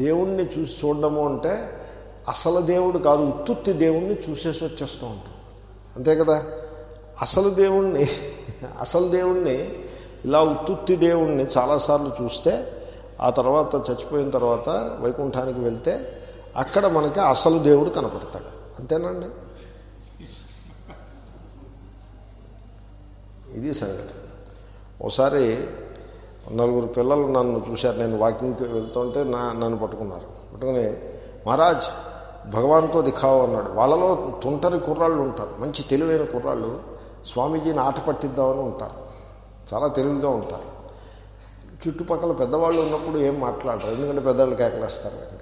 దేవుణ్ణి చూసి చూడడము అంటే అసలు దేవుడు కాదు ఉత్తుత్తి దేవుణ్ణి చూసేసి వచ్చేస్తూ ఉంటాం. అంతే కదా? అసలు దేవుణ్ణి అసలు దేవుణ్ణి ఇలా ఉత్తుత్తి దేవుణ్ణి చాలాసార్లు చూస్తే ఆ తర్వాత చచ్చిపోయిన తర్వాత వైకుంఠానికి వెళ్తే అక్కడ మనకి అసలు దేవుడు కనపడతాడు. అంతేనండి? ఇది సంగతి. ఒకసారి నలుగురు పిల్లలు నన్ను చూశారు. నేను వాకింగ్కి వెళ్తుంటే నా నన్ను పట్టుకున్నారు. పట్టుకుని మహారాజ్ భగవాన్కో దిఖావు అన్నాడు. వాళ్ళలో తుంటరి కుర్రాళ్ళు ఉంటారు. మంచి తెలివైన కుర్రాళ్ళు స్వామీజీని ఆట పట్టిద్దామని ఉంటారు. చాలా తెలివిగా ఉంటారు. చుట్టుపక్కల పెద్దవాళ్ళు ఉన్నప్పుడు ఏం మాట్లాడరు. ఎందుకంటే పెద్దవాళ్ళు కేకలేస్తారు.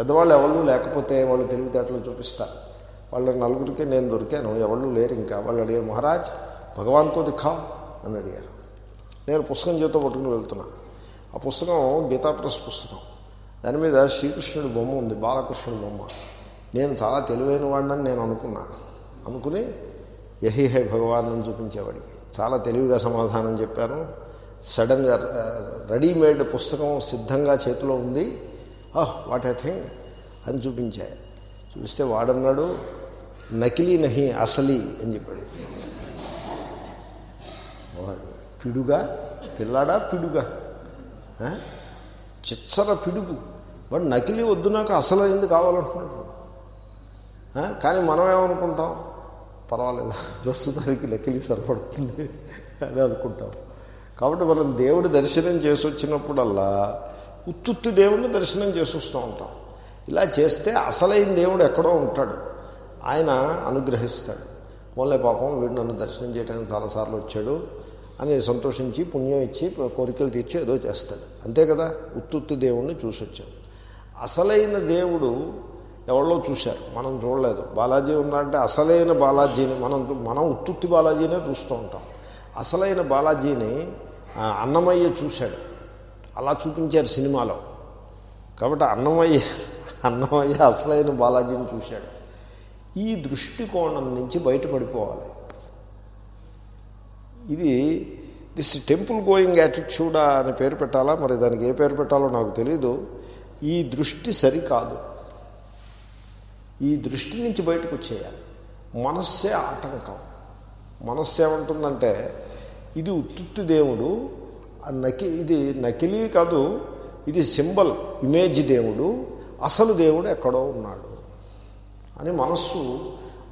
పెద్దవాళ్ళు ఎవరు లేకపోతే వాళ్ళు తెలివితేటలు చూపిస్తారు వాళ్ళ నలుగురికి నేను దొరికాను ఎవళ్ళు లేరు ఇంకా. వాళ్ళు అడిగారు మహారాజ్ భగవాన్కో దిఖాం అని అడిగారు. నేను పుస్తకం చేతో పట్టుకుని వెళ్తున్నా. ఆ పుస్తకం గీతా ప్రెస్ పుస్తకం. దాని మీద శ్రీకృష్ణుడి బొమ్మ ఉంది బాలకృష్ణుడి బొమ్మ. నేను చాలా తెలివైన వాడినని నేను అనుకున్నా. అనుకుని యహి హై భగవాన్ అని చూపించేవాడికి. చాలా తెలివిగా సమాధానం చెప్పాను. సడన్గా రెడీమేడ్ పుస్తకం సిద్ధంగా చేతిలో ఉంది. ఆహ్ వాట్ ఐ థింగ్ అని చూపించాయి. చూస్తే వాడన్నాడు నకిలీ నహి అసలీ అని చెప్పాడు. పిడుగా పిల్లాడా పిడుగా? చిచ్చర పిడుగు. వాడు నకిలీ వద్దు నాకు అసలు ఎందుకు కావాలంటున్నాడు కానీ మనం ఏమనుకుంటాం? పర్వాలేదు ప్రస్తుతానికి నకిలీ సరిపడుతుంది అని అనుకుంటాం. కాబట్టి మనం దేవుడి దర్శనం చేసి వచ్చినప్పుడల్లా ఉత్తుత్తి దేవుణ్ణి దర్శనం చేసొస్తూ ఉంటాం. ఇలా చేస్తే అసలైన దేవుడు ఎక్కడో ఉంటాడు. ఆయన అనుగ్రహిస్తాడు. మొన్నే పాపం వీడు నన్ను దర్శనం చేయడానికి చాలాసార్లు వచ్చాడు అని సంతోషించి పుణ్యం ఇచ్చి కోరికలు తీర్చి ఏదో చేస్తాడు. అంతే కదా? ఉత్తుత్తి దేవుణ్ణి చూసొచ్చాడు అసలైన దేవుడు ఎవరో చూశారు? మనం చూడలేదు. బాలాజీ ఉన్నాడంటే అసలైన బాలాజీని మనం మనం ఉత్తుత్తి బాలాజీనే చూస్తూ ఉంటాం. అసలైన బాలాజీని అన్నమయ్య చూశాడు. అలా చూపించారు సినిమాలో. కాబట్టి అన్నమయ్య అన్నమయ్య అసలైన బాలాజీని చూశాడు. ఈ దృష్టికోణం నుంచి బయటపడిపోవాలి. ఇది దిస్ టెంపుల్ గోయింగ్ యాటిట్యూడా అని పేరు పెట్టాలా? మరి దానికి ఏ పేరు పెట్టాలో నాకు తెలీదు. ఈ దృష్టి సరికాదు. ఈ దృష్టి నుంచి బయటకు వచ్చేయాలి మనస్సే ఆటంకం. మనస్సు ఏమంటుందంటే ఇది ఉత్తుత్తి దేవుడు నకి ఇది నకిలీ కాదు ఇది సింబల్ ఇమేజ్ దేవుడు అసలు దేవుడు ఎక్కడో ఉన్నాడు అని మనస్సు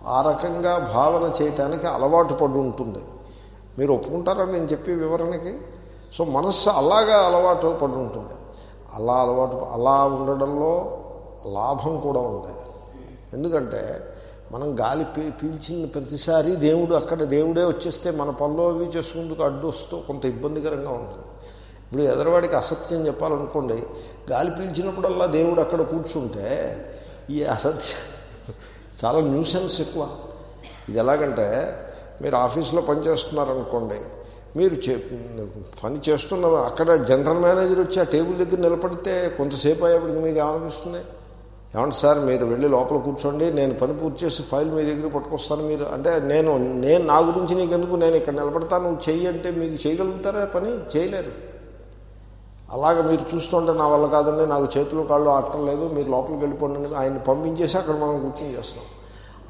ఆ రకంగా భావన చేయటానికి అలవాటు పడి ఉంటుంది. మీరు ఒప్పుకుంటారని నేను చెప్పే వివరణకి? సో మనస్సు అలాగా అలవాటు పడి ఉంటుంది. అలా అలవాటు అలా ఉండడంలో లాభం కూడా ఉండేది ఎందుకంటే మనం గాలి పీ పీల్చిన ప్రతిసారి దేవుడు అక్కడ దేవుడే వచ్చేస్తే మన పనులు అవి చేసుకుందుకు అడ్డు వస్తూ కొంత ఇబ్బందికరంగా ఉంటుంది. ఇప్పుడు ఎదరవాడికి అసత్యం చెప్పాలనుకోండి గాలి పీల్చినప్పుడల్లా దేవుడు అక్కడ కూర్చుంటే ఈ అసత్యం చాలా న్యూసెన్స్ ఎక్కువ. ఇది ఎలాగంటే మీరు ఆఫీస్లో పనిచేస్తున్నారనుకోండి మీరు చే పని చేస్తున్న అక్కడ జనరల్ మేనేజర్ వచ్చి ఆ టేబుల్ దగ్గర నిలబడితే కొంతసేపు అయ్యేప్పటికి మీకు ఏమనిపిస్తుంది? ఏమంటే సార్ మీరు వెళ్ళి లోపల కూర్చోండి నేను పని పూర్తి చేసి ఫైల్ మీ దగ్గర పట్టుకొస్తాను మీరు. అంటే నేను నేను నా గురించి నీకెందుకు నేను ఇక్కడ నిలబడతాను చెయ్యి అంటే మీకు చేయగలుగుతారా పని? చేయలేరు. అలాగ మీరు చూస్తుంటే నా వల్ల కాదండి నాకు చేతులు కాళ్ళు ఆడటం లేదు మీరు లోపలికి వెళ్ళిపోండి ఆయన పంపించేసి అక్కడ మనం కూర్చొని చేస్తాం.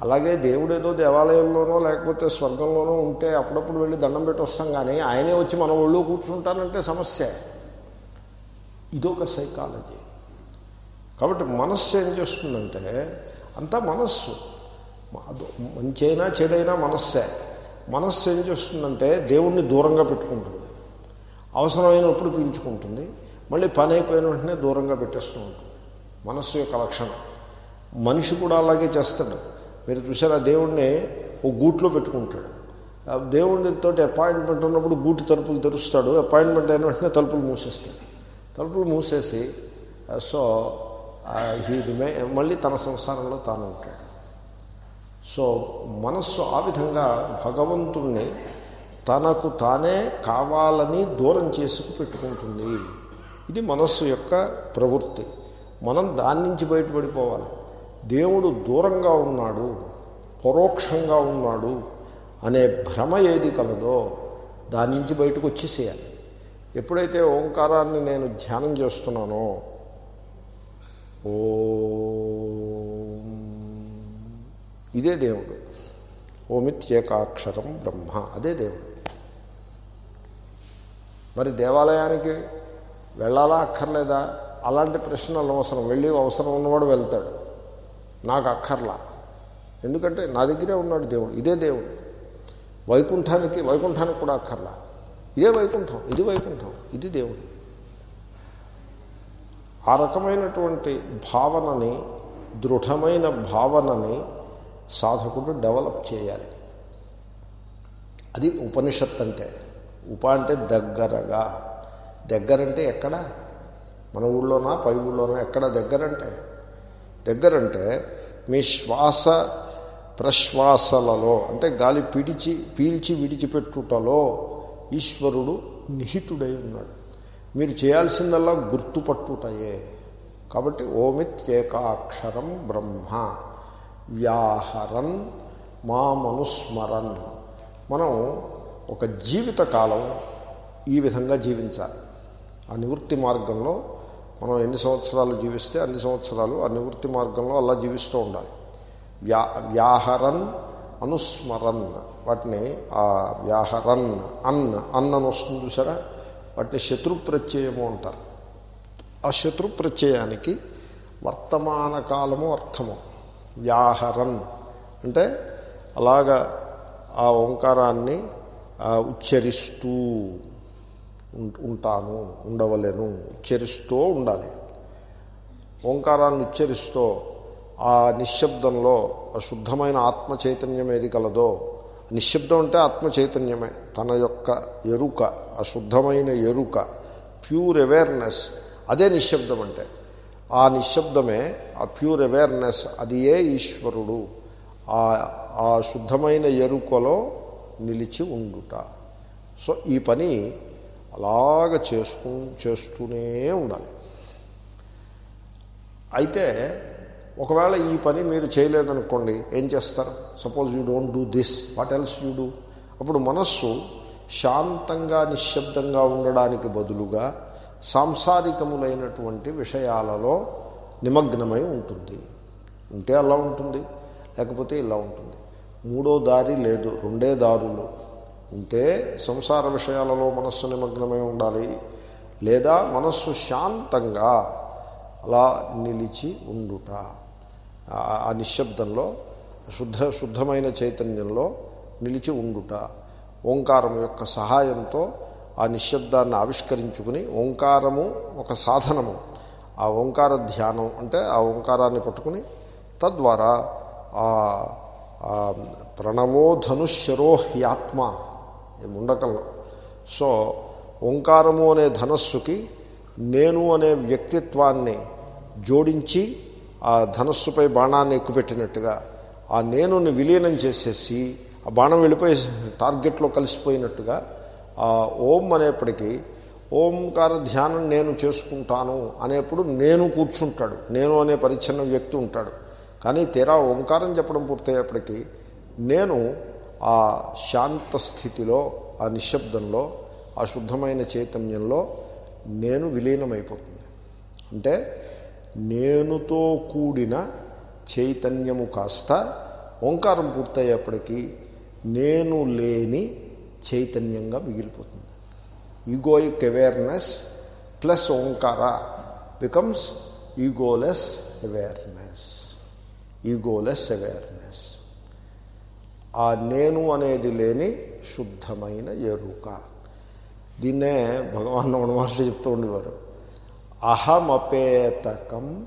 అలాగే దేవుడు ఏదో దేవాలయంలోనో లేకపోతే స్వర్గంలోనో ఉంటే అప్పుడప్పుడు వెళ్ళి దండం పెట్టి వస్తాం కానీ ఆయనే వచ్చి మన ఒళ్ళు కూర్చుంటానంటే సమస్య. ఇదొక సైకాలజీ. కాబట్టి మనస్సు ఏం చేస్తుందంటే అంతా మనస్సు. మంచైనా చెడైనా మనస్సే. మనస్సు ఏం చేస్తుందంటే దేవుణ్ణి దూరంగా పెట్టుకుంటుంది. అవసరమైనప్పుడు పీల్చుకుంటుంది. మళ్ళీ పని అయిపోయిన వెంటనే దూరంగా పెట్టేస్తూ ఉంటుంది. మనస్సు యొక్క లక్షణం. మనిషి కూడా అలాగే చేస్తాడు. మీరు చూసారా దేవుణ్ణి ఓ గూట్లో పెట్టుకుంటాడు. ఆ దేవుడితో అపాయింట్మెంట్ ఉన్నప్పుడు గూటి తలుపులు తెరుస్తాడు. అపాయింట్మెంట్ అయిన వెంటనే తలుపులు మూసేస్తాడు. తలుపులు మూసేసి సో హీ రిమే మళ్ళీ తన సంసారంలో తాను ఉంటాడు. సో మనస్సు ఆ విధంగా భగవంతుణ్ణి తనకు తానే కావాలని దూరం చేసుకు పెట్టుకుంటుంది. ఇది మనస్సు యొక్క ప్రవృత్తి. మనం దాని నుంచి బయటపడిపోవాలి దేవుడు దూరంగా ఉన్నాడు పరోక్షంగా ఉన్నాడు అనే భ్రమ ఏది కలదో దాని నుంచి బయటకు వచ్చేసేయాలి. ఎప్పుడైతే ఓంకారాన్ని నేను ధ్యానం చేస్తున్నానో ఓ ఇదే దేవుడు ఓమిత్యేకాక్షరం బ్రహ్మ అదే దేవుడు. మరి దేవాలయానికి వెళ్ళాలా అక్కర్లేదా? అలాంటి ప్రశ్నలు అవసరం వెళ్ళి అవసరం ఉన్నవాడు వెళ్తాడు. నాకు అక్కర్లా. ఎందుకంటే నా దగ్గరే ఉన్నాడు దేవుడు ఇదే దేవుడు. వైకుంఠానికి వైకుంఠానికి కూడా అక్కర్లా. ఇదే వైకుంఠం ఇది వైకుంఠం ఇది దేవుడు. ఆ రకమైనటువంటి భావనని దృఢమైన భావనని సాధకుడు డెవలప్ చేయాలి. అది ఉపనిషత్ అంటే. ఉప అంటే దగ్గరగా. దగ్గరంటే ఎక్కడ? మన ఊళ్ళోనా పై ఊళ్ళోనా ఎక్కడ దగ్గరంటే? దగ్గరంటే మీ శ్వాస ప్రశ్వాసలలో అంటే గాలి పిడిచి పీల్చి విడిచిపెట్టుటలో ఈశ్వరుడు నిహితుడై ఉన్నాడు. మీరు చేయాల్సిందల్లా గుర్తుపట్టుటయే. కాబట్టి ఓమిత్యేకాక్షరం బ్రహ్మ వ్యాహరన్ మామనుస్మరన్. మనం ఒక జీవితకాలం ఈ విధంగా జీవించాలి. ఆ నివృత్తి మార్గంలో మనం ఎన్ని సంవత్సరాలు జీవిస్తే అన్ని సంవత్సరాలు ఆ నివృత్తి మార్గంలో అలా జీవిస్తూ ఉండాలి. వ్యా వ్యాహరన్ అనుస్మరన్. వాటిని ఆ వ్యాహరన్ అన్న అన్నను వస్తుంది చూసారా? వాటిని శత్రు ప్రత్యయము అంటారు. ఆ శత్రు ప్రత్యయానికి వర్తమాన కాలము అర్థము. వ్యాహరన్. అంటే అలాగా ఆ ఓంకారాన్ని ఉచ్చరిస్తూ ఉంటాను ఉండవలేను. ఉచ్చరిస్తూ ఉండాలి. ఓంకారాన్ని ఉచ్చరిస్తూ ఆ నిశ్శబ్దంలో శుద్ధమైన ఆత్మ చైతన్యం ఏది కలదో నిశ్శబ్దం అంటే ఆత్మ చైతన్యమే తన యొక్క ఎరుక అశుద్ధమైన ఎరుక ప్యూర్ అవేర్నెస్ అదే నిశ్శబ్దం అంటే. ఆ నిశ్శబ్దమే ఆ ప్యూర్ అవేర్నెస్ అది ఏ ఈశ్వరుడు. ఆ ఆ శుద్ధమైన ఎరుకలో నిలిచి ఉండుట. సో ఈ పని అలాగ చేసుకు చేస్తూనే ఉండాలి. అయితే ఒకవేళ ఈ పని మీరు చేయలేదనుకోండి ఏం చేస్తారు? Suppose you don't do this what else you do అప్పుడు మనస్సు శాంతంగా నిశ్శబ్దంగా ఉండడానికి బదులుగా సాంసారికములైనటువంటి విషయాలలో నిమగ్నమై ఉంటుంది. ఉంటే అలా ఉంటుంది లేకపోతే ఇలా ఉంటుంది. మూడో దారి లేదు రెండే దారులు. ఉంటే సంసార విషయాలలో మనస్సు నిమగ్నమై ఉండాలి. లేదా మనస్సు శాంతంగా అలా నిలిచి ఉండుట. ఆ- ఆ నిశ్శబ్దంలో శుద్ధ శుద్ధమైన చైతన్యంలో నిలిచి ఉండుట. ఓంకారం యొక్క సహాయంతో ఆ నిశ్శబ్దాన్ని ఆవిష్కరించుకుని ఓంకారము ఒక సాధనము. ఆ ఓంకార ధ్యానం అంటే ఆ ఓంకారాన్ని పట్టుకుని తద్వారా ఆ ప్రణవో ధనుష్యరో హ్యాత్మ ముండకంలో సో ఓంకారము అనే ధనస్సుకి నేను అనే వ్యక్తిత్వాన్ని జోడించి ఆ ధనస్సుపై బాణాన్ని ఎక్కుపెట్టినట్టుగా ఆ నేనుని విలీనం చేసేసి ఆ బాణం వెళ్ళిపోయి టార్గెట్లో కలిసిపోయినట్టుగా ఆ ఓం అనేప్పటికీ ఓంకార ధ్యానం నేను చేసుకుంటాను అనేప్పుడు నేను కూర్చుంటాడు. నేను అనే పరిచ్ఛన్న వ్యక్తి ఉంటాడు. కానీ తీరా ఓంకారం చెప్పడం పూర్తయ్యేప్పటికీ నేను ఆ శాంత స్థితిలో ఆ నిశ్శబ్దంలో ఆ శుద్ధమైన చైతన్యంలో నేను విలీనమైపోతుంది అంటే నేనుతో కూడిన చైతన్యము కాస్త ఓంకారం పూర్తయ్యేప్పటికీ నేను లేని చైతన్యంగా మిగిలిపోతుంది. ఈగోయిక్ అవేర్నెస్ ప్లస్ ఓంకార becomes egoless awareness. Egoless awareness. ఆ నేను అనేది లేని శుద్ధమైన ఎరుక. దీన్నే భగవాన్ రమణ మహర్షి చెప్తూ ఉండేవారు. అహమపేతకం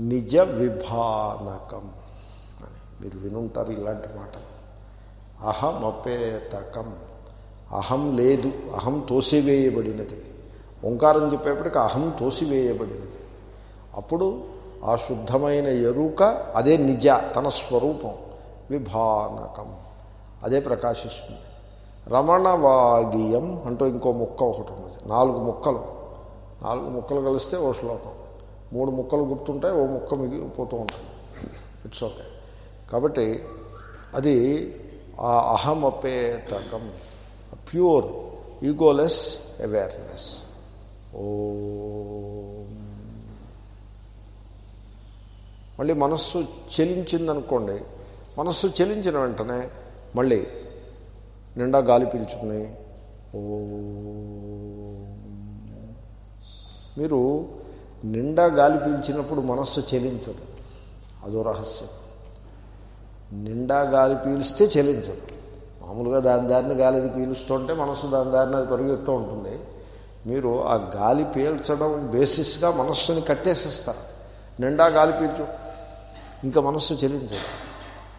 నిజ విభానకం అని. మీరు వినుంటారు ఇలాంటి మాట అహమపేతకం. అహం లేదు అహం తోసివేయబడినది. ఓంకారం చెప్పేప్పటికి అహం తోసివేయబడినది. అప్పుడు ఆ శుద్ధమైన ఎరుక అదే నిజ తన స్వరూపం విభానకం. అదే ప్రకాశిస్తుంది. రమణవాగీయం అంటూ ఇంకో ముక్క ఒకటి ఉన్నది. నాలుగు ముక్కలు. నాలుగు ముక్కలు కలిస్తే ఓ శ్లోకం. మూడు ముక్కలు గుర్తుంటాయి ఓ ముక్క మిగిలిపోతూ ఉంటుంది. ఇట్స్ ఓకే కాబట్టి అది ఆ అహమపేతకం ప్యూర్ ఈగోలెస్ అవేర్నెస్ ఓ. మళ్ళీ మనస్సు చెలించిందనుకోండి మనస్సు చెలించిన వెంటనే మళ్ళీ నిండా గాలి పీల్చుకుని ఓ. మీరు నిండా గాలి పీల్చినప్పుడు మనస్సు చెలించదు. అదో రహస్యం. నిండా గాలి పీలిస్తే చెలించదు. మామూలుగా దాని దారిని గాలిది పీలుస్తుంటే మనస్సు దాని దారిని అది పరిగెత్తూ ఉంటుంది. మీరు ఆ గాలి పీల్చడం బేసిస్గా మనస్సుని కట్టేసేస్తారు. నిండా గాలి పీల్చు ఇంకా మనస్సు చెలించదు.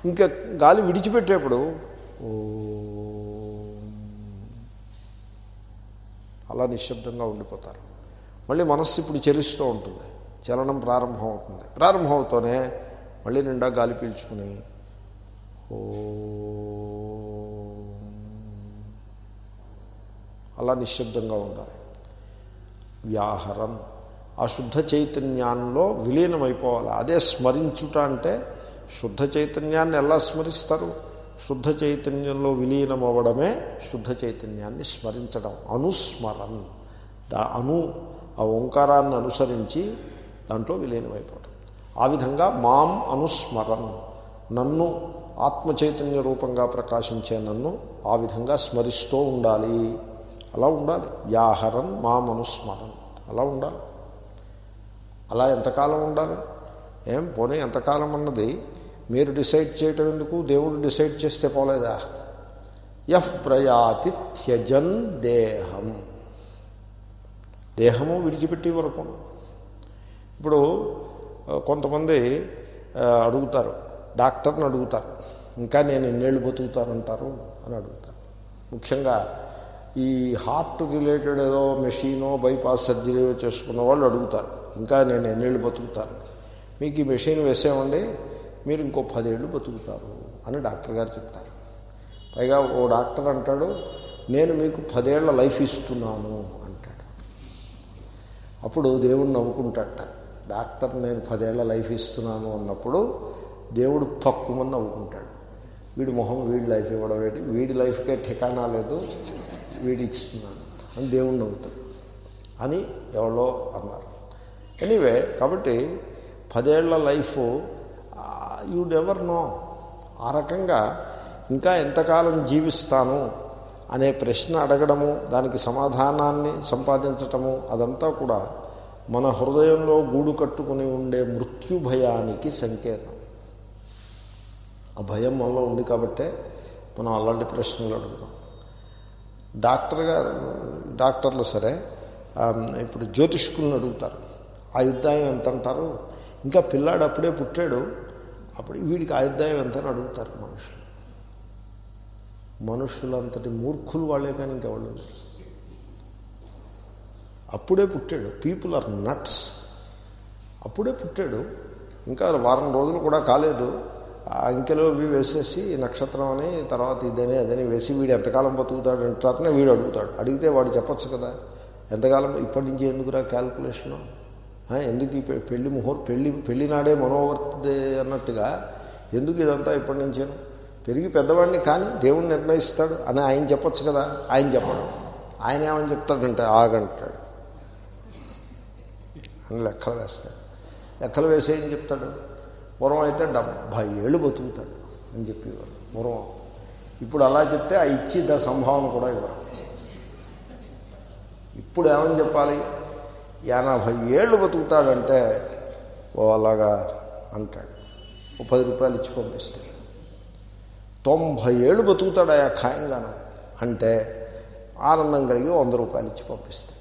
ఇంకా గాలి విడిచిపెట్టేప్పుడు ఓ అలా నిశ్శబ్దంగా ఉండిపోతారు. మళ్ళీ మనస్సు ఇప్పుడు చెలిస్తూ ఉంటుంది. చలనం ప్రారంభం అవుతుంది ప్రారంభం అవుతూనే మళ్ళీ నిండా గాలి పీల్చుకుని అలా నిశ్శబ్దంగా ఉండాలి. వ్యాహరం. ఆ శుద్ధ చైతన్యాల్లో విలీనమైపోవాలి. అదే స్మరించుట అంటే శుద్ధ చైతన్యాన్ని ఎలా స్మరిస్తారు? శుద్ధ చైతన్యంలో విలీనమవ్వడమే శుద్ధ చైతన్యాన్ని స్మరించడం. అనుస్మరన్. దా అను ఆ ఓంకారాన్ని అనుసరించి దాంట్లో విలీనమైపోవడం ఆ విధంగా మాం అనుస్మరన్. నన్ను ఆత్మ చైతన్య రూపంగా ప్రకాశించే నన్ను ఆ విధంగా స్మరిస్తూ ఉండాలి. అలా ఉండాలి. వ్యాహరన్ మా అనుస్మరన్ అలా ఉండాలి. అలా ఎంతకాలం ఉండాలి? ఏం? పోనీ ఎంతకాలం అన్నది మీరు డిసైడ్ చేయటం ఎందుకు? దేవుడు డిసైడ్ చేస్తే పోలేదా? యహ్ ప్రయాతి త్యజన్ దేహం. దేహము విడిచిపెట్టి వరకు ఇప్పుడు కొంతమంది అడుగుతారు. డాక్టర్ని అడుగుతారు. ఇంకా నేను ఎన్నేళ్ళు బతుకుతానంటారు అని అడుగుతారు. ముఖ్యంగా ఈ హార్ట్ రిలేటెడ్ ఏదో మెషీనో బైపాస్ సర్జరీయో చేసుకున్న వాళ్ళు అడుగుతారు. ఇంకా నేను ఎన్నేళ్ళు బతుకుతాను. మీకు ఈ మెషిన్ వేసామండి మీరు ఇంకో పదేళ్ళు బతుకుతారు అని డాక్టర్ గారు చెప్తారు. పైగా ఓ డాక్టర్ అంటాడు నేను మీకు పదేళ్ళ లైఫ్ ఇస్తున్నాను అంటాడు. అప్పుడు దేవుడు నవ్వుకుంటాడట. డాక్టర్ నేను పదేళ్ళ లైఫ్ ఇస్తున్నాను అన్నప్పుడు దేవుడు తక్కువని నవ్వుకుంటాడు. వీడి మొహం వీడి లైఫ్ ఇవ్వడం ఏంటి? వీడి లైఫ్కే ఠికానా లేదు వీడి ఇస్తున్నాను అని దేవుడు నవ్వుతాడు. అని ఎవరో అన్నారు. ఎనీవే కాబట్టి పదేళ్ళ లైఫ్ యూ నెవర్ నో. ఆ రకంగా ఇంకా ఎంతకాలం జీవిస్తాను అనే ప్రశ్న అడగడము దానికి సమాధానాన్ని సంపాదించటము అదంతా కూడా మన హృదయంలో గూడు కట్టుకుని ఉండే మృత్యు భయానికి సంకేతం. ఆ భయం మనలో ఉంది కాబట్టే మనం అలాంటి ప్రశ్నలు అడుగుతాం. డాక్టర్ గారు డాక్టర్లు సరే ఇప్పుడు జ్యోతిష్కులను అడుగుతారు. ఆయుర్దాయం ఎంత అంటారు? ఇంకా పిల్లాడు అప్పుడే పుట్టాడు. అప్పుడు వీడికి ఆయుర్దాయం ఎంత అని అడుగుతారు మనుషులు. మనుషులంతటి మూర్ఖులు వాళ్ళే కానీ ఇంకెవాళ్ళు అప్పుడే పుట్టాడు. People are nuts. అప్పుడే పుట్టాడు. ఇంకా వారం రోజులు కూడా కాలేదు. అంకెలో ఇవి వేసేసి నక్షత్రం అని తర్వాత ఇదని అదని వేసి వీడు ఎంతకాలం బతుకుతాడు అంటారనే వీడు అడుగుతాడు. అడిగితే వాడు చెప్పచ్చు కదా. ఎంతకాలం ఇప్పటి నుంచి ఎందుకురా క్యాల్కులేషను? ఎందుకు ఈ పెళ్ళి ముహూర్ పెళ్ళి పెళ్ళి మనోవర్తి అన్నట్టుగా ఎందుకు ఇదంతా ఇప్పటి నుంచాను పెరిగి పెద్దవాడిని కానీ దేవుడు నిర్ణయిస్తాడు అని ఆయన చెప్పచ్చు కదా. ఆయన చెప్పడం. ఆయన ఏమని చెప్తాడంటే ఆగంటాడు. అని లెక్కలు వేస్తాడు. లెక్కలు వేసి ఏం చెప్తాడు? పూర్వం అయితే డెబ్భై ఏళ్ళు బతుకుతాడు అని చెప్పేవారు పూర్వం. ఇప్పుడు అలా చెప్తే ఆ ఇచ్చి దా సంభావన కూడా ఇవ్వరు. ఇప్పుడు ఏమని చెప్పాలి? ఎనభై ఏళ్ళు బతుకుతాడంటే ఓ అలాగా అంటాడు. ఓ పది రూపాయలు ఇచ్చి పంపిస్తాడు తొంభై ఏళ్ళు బతుకుతాడు ఆయా ఖాయంగాను. అంటే ఆనందం కలిగి వంద రూపాయలు ఇచ్చి పంపిస్తాడు